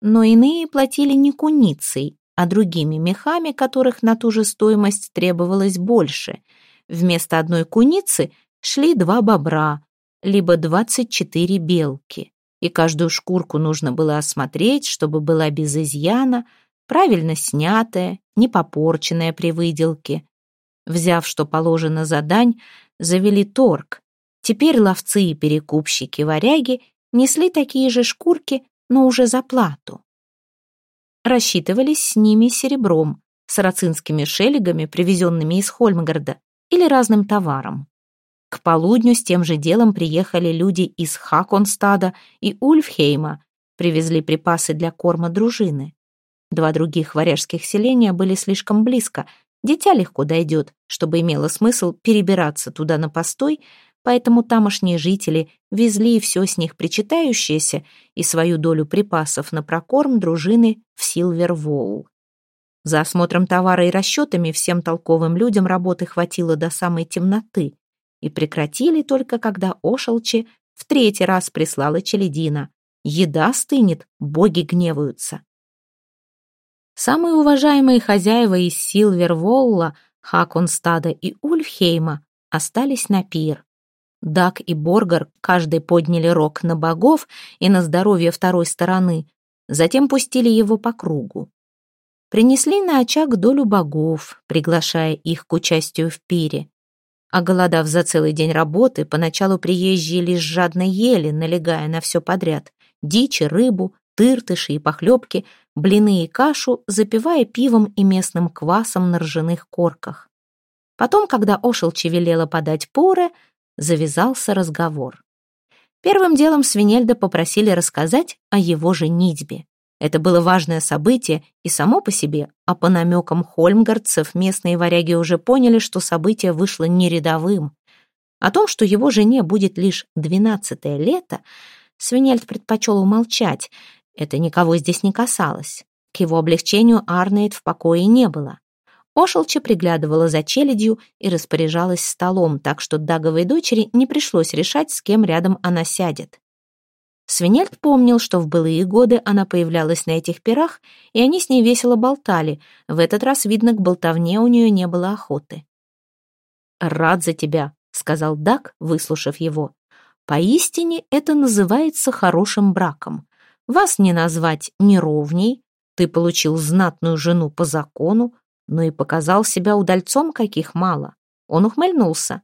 Но иные платили не куницей, а другими мехами, которых на ту же стоимость требовалось больше. Вместо одной куницы шли два бобра, либо 24 белки. И каждую шкурку нужно было осмотреть, чтобы была без изъяна, правильно снятая, не попорченная при выделке. Взяв, что положено за дань, завели торг. Теперь ловцы и перекупщики-варяги несли такие же шкурки, но уже за плату рассчитывались с ними серебром, сарацинскими шелегами, привезенными из Хольмгарда, или разным товаром. К полудню с тем же делом приехали люди из Хаконстада и Ульфхейма, привезли припасы для корма дружины. Два других варяжских селения были слишком близко, дитя легко дойдет, чтобы имело смысл перебираться туда на постой, поэтому тамошние жители везли все с них причитающееся и свою долю припасов на прокорм дружины в Силвервоул. За осмотром товара и расчетами всем толковым людям работы хватило до самой темноты и прекратили только когда Ошелче в третий раз прислала Челедина. Еда стынет, боги гневаются. Самые уважаемые хозяева из Силверволла, Хаконстада и Ульфхейма остались на пир. Дак и Боргар каждый подняли рог на богов и на здоровье второй стороны, затем пустили его по кругу. Принесли на очаг долю богов, приглашая их к участию в пире. А голодав за целый день работы, поначалу приезжие лишь жадно ели, налегая на все подряд. Дичи, рыбу, тыртыши и похлебки, блины и кашу, запивая пивом и местным квасом на ржаных корках. Потом, когда Ошелчи велела подать поры, завязался разговор. Первым делом Свинельда попросили рассказать о его женитьбе. Это было важное событие и само по себе, а по намекам хольмгардцев местные варяги уже поняли, что событие вышло нерядовым. О том, что его жене будет лишь двенадцатое лето, Свинельд предпочел умолчать. Это никого здесь не касалось. К его облегчению Арнейд в покое не было. Ошелча приглядывала за челядью и распоряжалась столом, так что Даговой дочери не пришлось решать, с кем рядом она сядет. Свинельд помнил, что в былые годы она появлялась на этих пирах, и они с ней весело болтали. В этот раз, видно, к болтовне у нее не было охоты. «Рад за тебя», — сказал Даг, выслушав его. «Поистине это называется хорошим браком. Вас не назвать неровней, Ты получил знатную жену по закону, но и показал себя удальцом, каких мало. Он ухмыльнулся.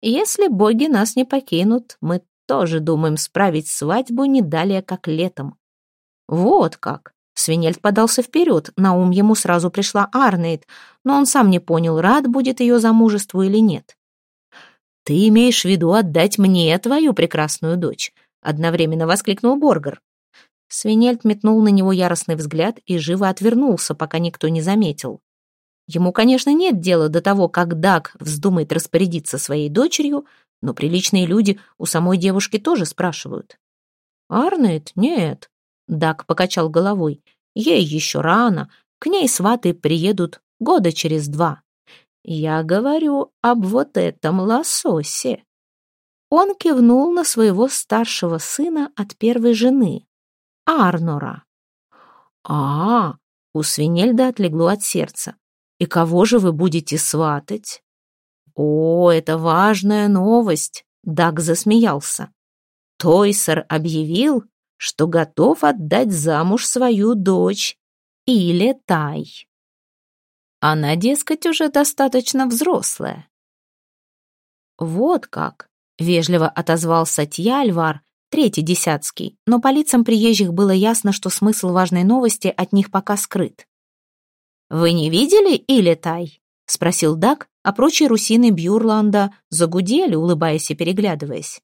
Если боги нас не покинут, мы тоже думаем справить свадьбу не далее, как летом. Вот как. Свинельд подался вперед, на ум ему сразу пришла Арнейд, но он сам не понял, рад будет ее замужеству или нет. «Ты имеешь в виду отдать мне твою прекрасную дочь?» — одновременно воскликнул Боргер. Свинельд метнул на него яростный взгляд и живо отвернулся, пока никто не заметил. Ему, конечно, нет дела до того, как Даг вздумает распорядиться своей дочерью, но приличные люди у самой девушки тоже спрашивают. «Арнет? Нет». Даг покачал головой. «Ей еще рано. К ней сваты приедут года через два. Я говорю об вот этом лососе». Он кивнул на своего старшего сына от первой жены, Арнора. «А, -а у Свинельда отлегло от сердца. И кого же вы будете сватать?» «О, это важная новость!» Даг засмеялся. Тойсер объявил, что готов отдать замуж свою дочь, или Тай. Она, дескать, уже достаточно взрослая. «Вот как!» — вежливо отозвался Тьяльвар, третий десятский, но по лицам приезжих было ясно, что смысл важной новости от них пока скрыт. «Вы не видели Илетай?» — спросил Дак, а прочие русины Бьюрланда загудели, улыбаясь и переглядываясь.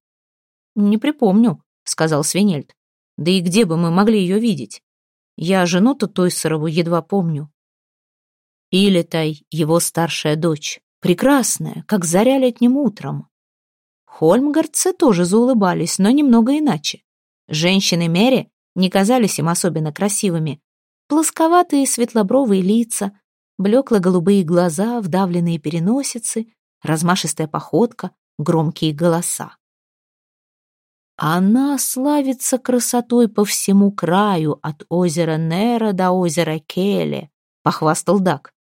«Не припомню», — сказал Свинельд. «Да и где бы мы могли ее видеть? Я жену-то Тойсерову едва помню». Илетай — его старшая дочь, прекрасная, как заря летним утром. Хольмгардцы тоже заулыбались, но немного иначе. Женщины Мере не казались им особенно красивыми, Плосковатые светлобровые лица, блекло-голубые глаза, вдавленные переносицы, размашистая походка, громкие голоса. Она славится красотой по всему краю, от озера Нера до озера Келе, похвастал Дак.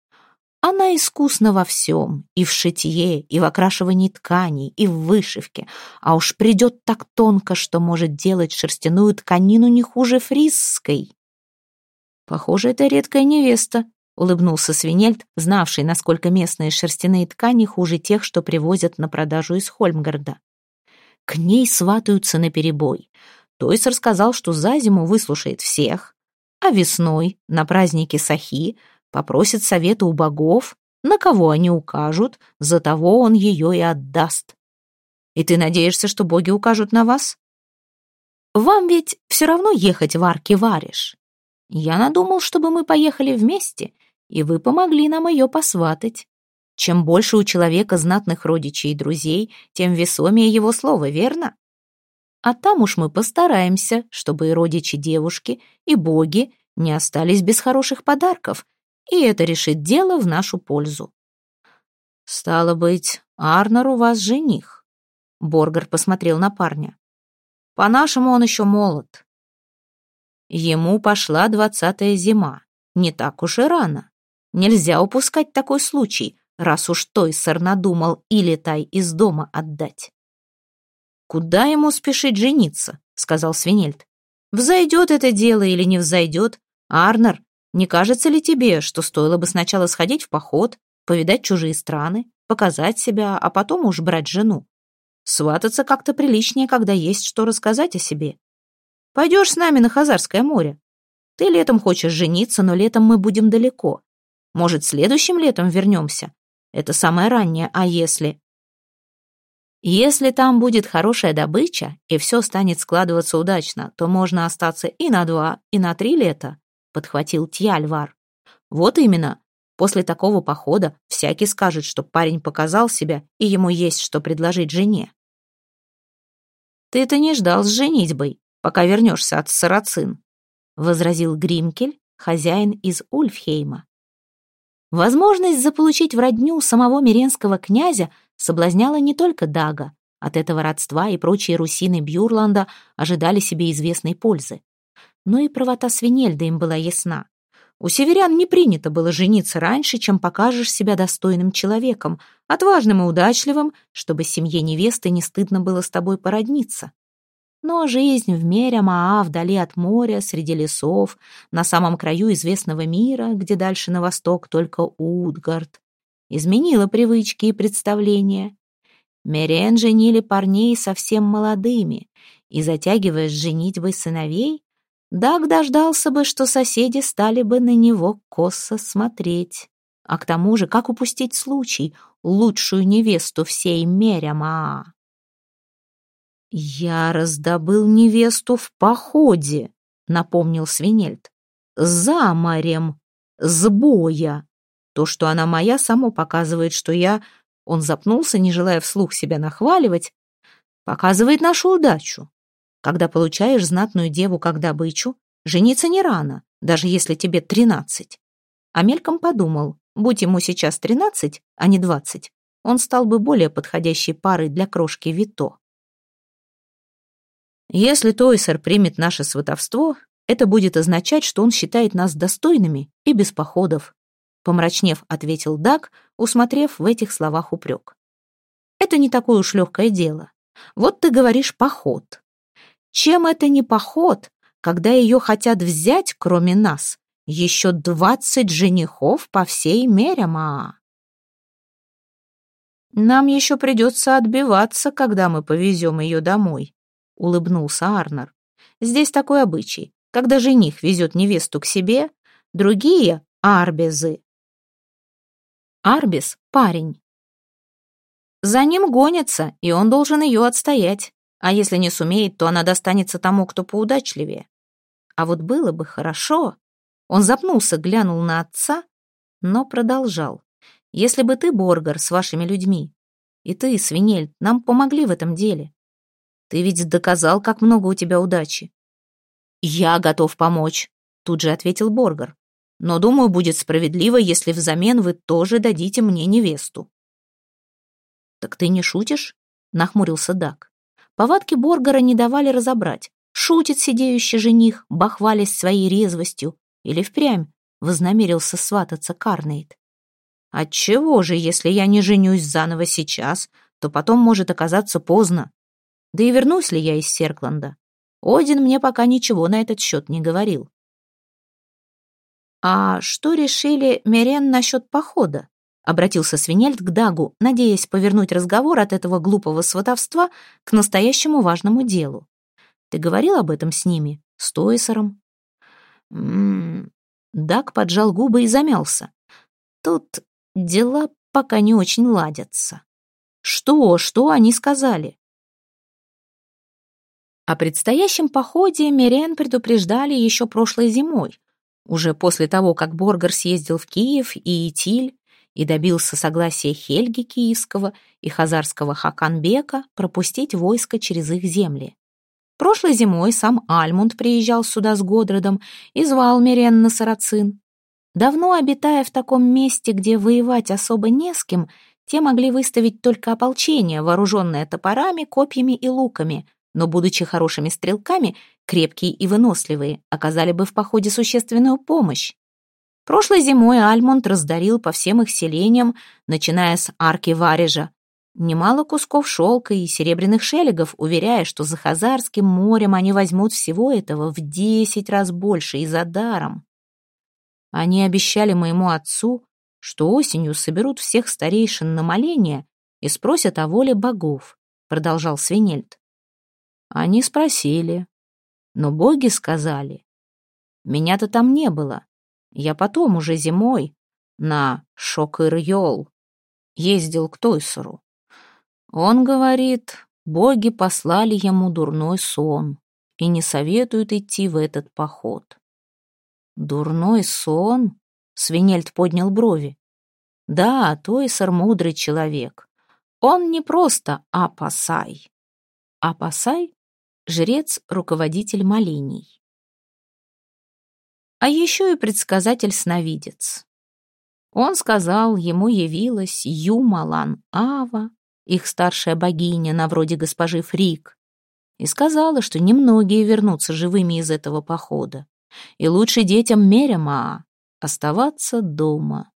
Она искусна во всем, и в шитье, и в окрашивании тканей, и в вышивке, а уж придет так тонко, что может делать шерстяную тканину не хуже фрисской. «Похоже, это редкая невеста», — улыбнулся Свинельд, знавший, насколько местные шерстяные ткани хуже тех, что привозят на продажу из Хольмгарда. К ней сватаются наперебой. Тойс рассказал, что за зиму выслушает всех, а весной, на празднике Сахи, попросит совета у богов, на кого они укажут, за того он ее и отдаст. И ты надеешься, что боги укажут на вас? Вам ведь все равно ехать в арке варишь. Я надумал, чтобы мы поехали вместе, и вы помогли нам ее посватать. Чем больше у человека знатных родичей и друзей, тем весомее его слово, верно? А там уж мы постараемся, чтобы и родичи девушки, и боги не остались без хороших подарков, и это решит дело в нашу пользу. Стало быть, Арнер у вас жених. Боргар посмотрел на парня. По-нашему он еще молод. Ему пошла двадцатая зима. Не так уж и рано. Нельзя упускать такой случай, раз уж Тойсер надумал или тай из дома отдать. «Куда ему спешить жениться?» — сказал Свинельд. «Взойдет это дело или не взойдет? Арнер, не кажется ли тебе, что стоило бы сначала сходить в поход, повидать чужие страны, показать себя, а потом уж брать жену? Свататься как-то приличнее, когда есть что рассказать о себе. Пойдешь с нами на Хазарское море. Ты летом хочешь жениться, но летом мы будем далеко. Может, следующим летом вернемся? Это самое раннее, а если... Если там будет хорошая добыча, и все станет складываться удачно, то можно остаться и на два, и на три лета, подхватил Тьяльвар. Вот именно. После такого похода всякий скажет, что парень показал себя, и ему есть что предложить жене. Ты-то не ждал с женитьбой, пока вернешься от сарацин», — возразил Гримкель, хозяин из Ульфхейма. Возможность заполучить в родню самого миренского князя соблазняла не только Дага. От этого родства и прочие русины Бьюрланда ожидали себе известной пользы. Но и правота Свинельда им была ясна. У северян не принято было жениться раньше, чем покажешь себя достойным человеком, отважным и удачливым, чтобы семье невесты не стыдно было с тобой породниться. Но жизнь в Меря-Маа, вдали от моря, среди лесов, на самом краю известного мира, где дальше на восток только Утгард, изменила привычки и представления. Мерен женили парней совсем молодыми, и, затягивая с женитьбой сыновей, Даг дождался бы, что соседи стали бы на него косо смотреть. А к тому же, как упустить случай, лучшую невесту всей Меря-Маа? «Я раздобыл невесту в походе», — напомнил Свинельд. «За морем, с боя. То, что она моя, само показывает, что я...» Он запнулся, не желая вслух себя нахваливать. «Показывает нашу удачу. Когда получаешь знатную деву как добычу, жениться не рано, даже если тебе тринадцать». А мельком подумал, будь ему сейчас тринадцать, а не двадцать, он стал бы более подходящей парой для крошки Вито. Если Тойсер примет наше сватовство, это будет означать, что он считает нас достойными и без походов. Помрачнев, ответил Даг, усмотрев в этих словах упрек. Это не такое уж легкое дело. Вот ты говоришь «поход». Чем это не поход, когда ее хотят взять, кроме нас, еще двадцать женихов по всей Меряма? Нам еще придется отбиваться, когда мы повезем ее домой, — улыбнулся Арнер. «Здесь такой обычай. Когда жених везет невесту к себе, другие — арбезы». Арбез — парень. За ним гонятся, и он должен ее отстоять. А если не сумеет, то она достанется тому, кто поудачливее. А вот было бы хорошо. Он запнулся, глянул на отца, но продолжал. Если бы ты, Боргар, с вашими людьми, и ты, Свинель, нам помогли в этом деле, ты ведь доказал, как много у тебя удачи. Я готов помочь, тут же ответил Боргар. Но, думаю, будет справедливо, если взамен вы тоже дадите мне невесту. Так ты не шутишь? Нахмурился Дак. Повадки Боргара не давали разобрать. Шутит сидеющий жених, бахвалясь своей резвостью, или впрямь вознамерился свататься Карнейт. Отчего же, если я не женюсь заново сейчас, то потом может оказаться поздно. Да и вернусь ли я из Серкланда? Один мне пока ничего на этот счет не говорил. «А что решили Мерен насчет похода?» — обратился Свинельд к Дагу, надеясь повернуть разговор от этого глупого сватовства к настоящему важному делу. «Ты говорил об этом с ними? С Тойсером?» «М-м-м...» Даг поджал губы и замялся. «Тут дела пока не очень ладятся». «Что, что они сказали?» О предстоящем походе Мирен предупреждали еще прошлой зимой, уже после того, как Боргар съездил в Киев и Итиль и добился согласия Хельги Киевского и хазарского Хаканбека пропустить войско через их земли. Прошлой зимой сам Альмунд приезжал сюда с Годродом и звал Мирен на Сарацин. Давно обитая в таком месте, где воевать особо не с кем, те могли выставить только ополчение, вооруженное топорами, копьями и луками — но, будучи хорошими стрелками, крепкие и выносливые, оказали бы в походе существенную помощь. Прошлой зимой Альмонд раздарил по всем их селениям, начиная с арки Варежа, немало кусков шелка и серебряных шелегов, уверяя, что за Хазарским морем они возьмут всего этого в десять раз больше и за даром. Они обещали моему отцу, что осенью соберут всех старейшин на моление и спросят о воле богов, продолжал Свинельд. Они спросили, но боги сказали. Меня-то там не было. Я потом, уже зимой, на Шокыр-Йол ездил к Тойсеру. Он говорит, боги послали ему дурной сон и не советуют идти в этот поход. «Дурной сон?» — Свинельд поднял брови. «Да, Тойсер мудрый человек. Он не просто Апасай. Апасай жрец-руководитель молений. А еще и предсказатель-сновидец. Он сказал, ему явилась Юмалан Ава, их старшая богиня на вроде госпожи Фрик, и сказала, что немногие вернутся живыми из этого похода, и лучше детям Мерема оставаться дома.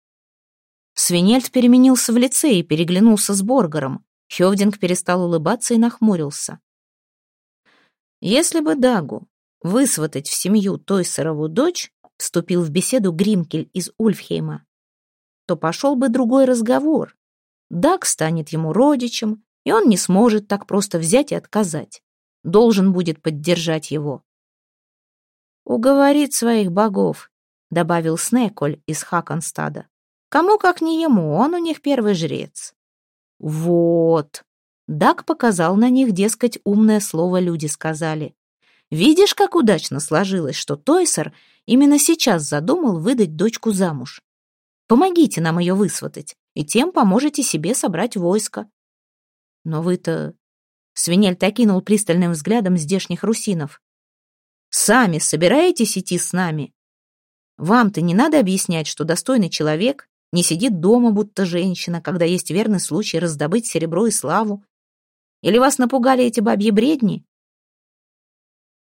Свинельд переменился в лице и переглянулся с Боргаром. Хевдинг перестал улыбаться и нахмурился. Если бы Дагу высватать в семью Тойсерову дочь, вступил в беседу Гримкель из Ульфхейма, то пошел бы другой разговор. Даг станет ему родичем, и он не сможет так просто взять и отказать. Должен будет поддержать его. «Уговорит своих богов», — добавил Снеколь из Хаконстада. «Кому, как не ему, он у них первый жрец». «Вот», Даг показал на них, дескать, умное слово люди сказали. «Видишь, как удачно сложилось, что Тойсер именно сейчас задумал выдать дочку замуж. Помогите нам ее высватать, и тем поможете себе собрать войско». «Но вы-то...» Свинель окинул пристальным взглядом здешних русинов. «Сами собираетесь идти с нами? Вам-то не надо объяснять, что достойный человек не сидит дома, будто женщина, когда есть верный случай раздобыть серебро и славу, или вас напугали эти бабьи бредни?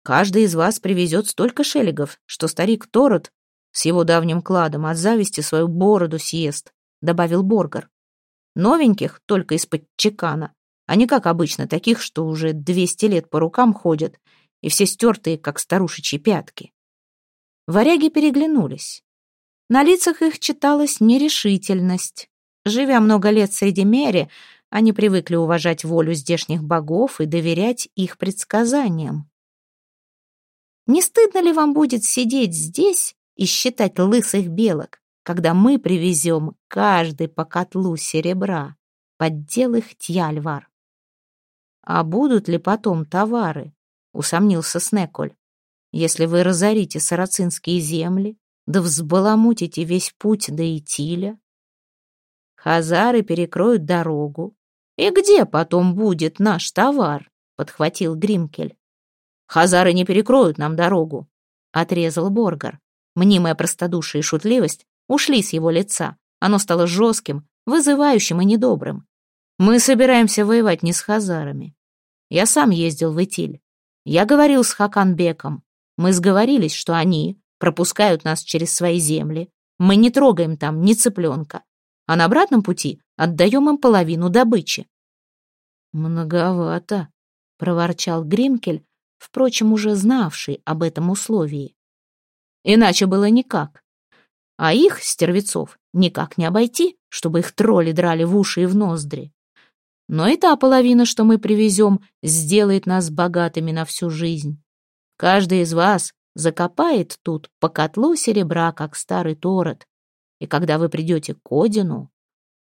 Каждый из вас привезет столько шелегов, что старик Торот с его давним кладом от зависти свою бороду съест, добавил Боргар. Новеньких, только из-под чекана, а не как обычно таких, что уже двести лет по рукам ходят, и все стертые, как старушечьи пятки. Варяги переглянулись. На лицах их читалась нерешительность. Живя много лет среди Мери, они привыкли уважать волю здешних богов и доверять их предсказаниям. Не стыдно ли вам будет сидеть здесь и считать лысых белок, когда мы привезем каждый по котлу серебра? Поддел их Тьяльвар. А будут ли потом товары? Усомнился Снеколь. Если вы разорите сарацинские земли, да взбаламутите весь путь до Итиля, Хазары перекроют дорогу, «И где потом будет наш товар?» — подхватил Гримкель. «Хазары не перекроют нам дорогу», — отрезал Боргар. Мнимая простодушие и шутливость ушли с его лица. Оно стало жестким, вызывающим и недобрым. «Мы собираемся воевать не с хазарами. Я сам ездил в Итиль. Я говорил с Хаканбеком. Мы сговорились, что они пропускают нас через свои земли. Мы не трогаем там ни цыпленка. А на обратном пути отдаем им половину добычи. «Многовато», — проворчал Гримкель, впрочем, уже знавший об этом условии. «Иначе было никак. А их, стервецов, никак не обойти, чтобы их тролли драли в уши и в ноздри. Но и та половина, что мы привезем, сделает нас богатыми на всю жизнь. Каждый из вас закопает тут по котлу серебра, как старый торот. И когда вы придете к Одину,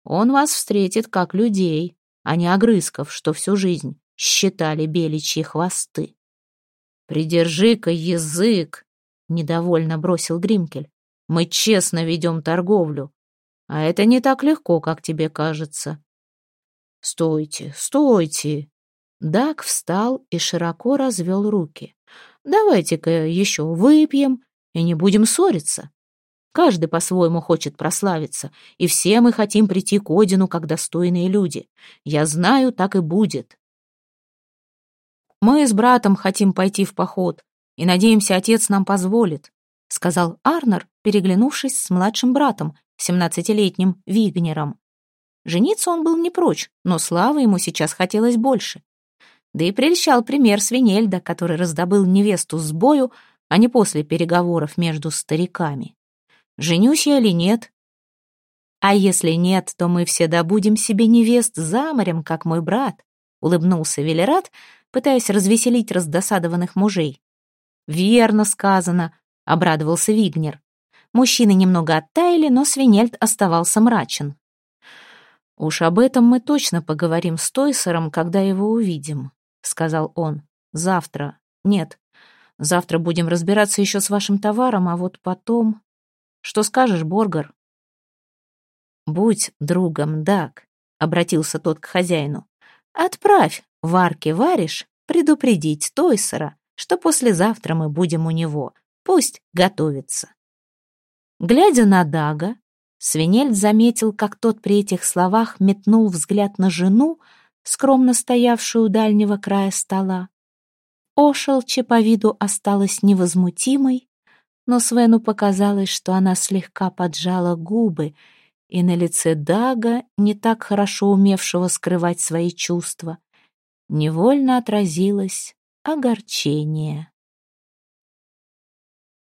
он вас встретит как людей, а не огрызков, что всю жизнь считали беличьи хвосты. «Придержи-ка язык!» — недовольно бросил Гримкель. «Мы честно ведем торговлю, а это не так легко, как тебе кажется». «Стойте, стойте!» Дак встал и широко развел руки. «Давайте-ка еще выпьем и не будем ссориться. Каждый по-своему хочет прославиться, и все мы хотим прийти к Одину как достойные люди. Я знаю, так и будет. Мы с братом хотим пойти в поход, и надеемся, отец нам позволит, сказал Арнер, переглянувшись с младшим братом, семнадцатилетним Вигнером. Жениться он был не прочь, но славы ему сейчас хотелось больше. Да и прельщал пример Свинельда, который раздобыл невесту с бою, а не после переговоров между стариками женюсь я или нет. А если нет, то мы все добудем себе невест за морем, как мой брат, улыбнулся Велерат, пытаясь развеселить раздосадованных мужей. Верно сказано, обрадовался Вигнер. Мужчины немного оттаяли, но Свинельд оставался мрачен. «Уж об этом мы точно поговорим с Тойсером, когда его увидим», — сказал он. «Завтра. Нет. Завтра будем разбираться еще с вашим товаром, а вот потом...» Что скажешь, Боргар?» «Будь другом, Дак», — обратился тот к хозяину. «Отправь варки варишь предупредить Тойсера, что послезавтра мы будем у него. Пусть готовится». Глядя на Дага, Свинельд заметил, как тот при этих словах метнул взгляд на жену, скромно стоявшую у дальнего края стола. Ошелче по виду осталась невозмутимой, но Свену показалось, что она слегка поджала губы, и на лице Дага, не так хорошо умевшего скрывать свои чувства, невольно отразилось огорчение.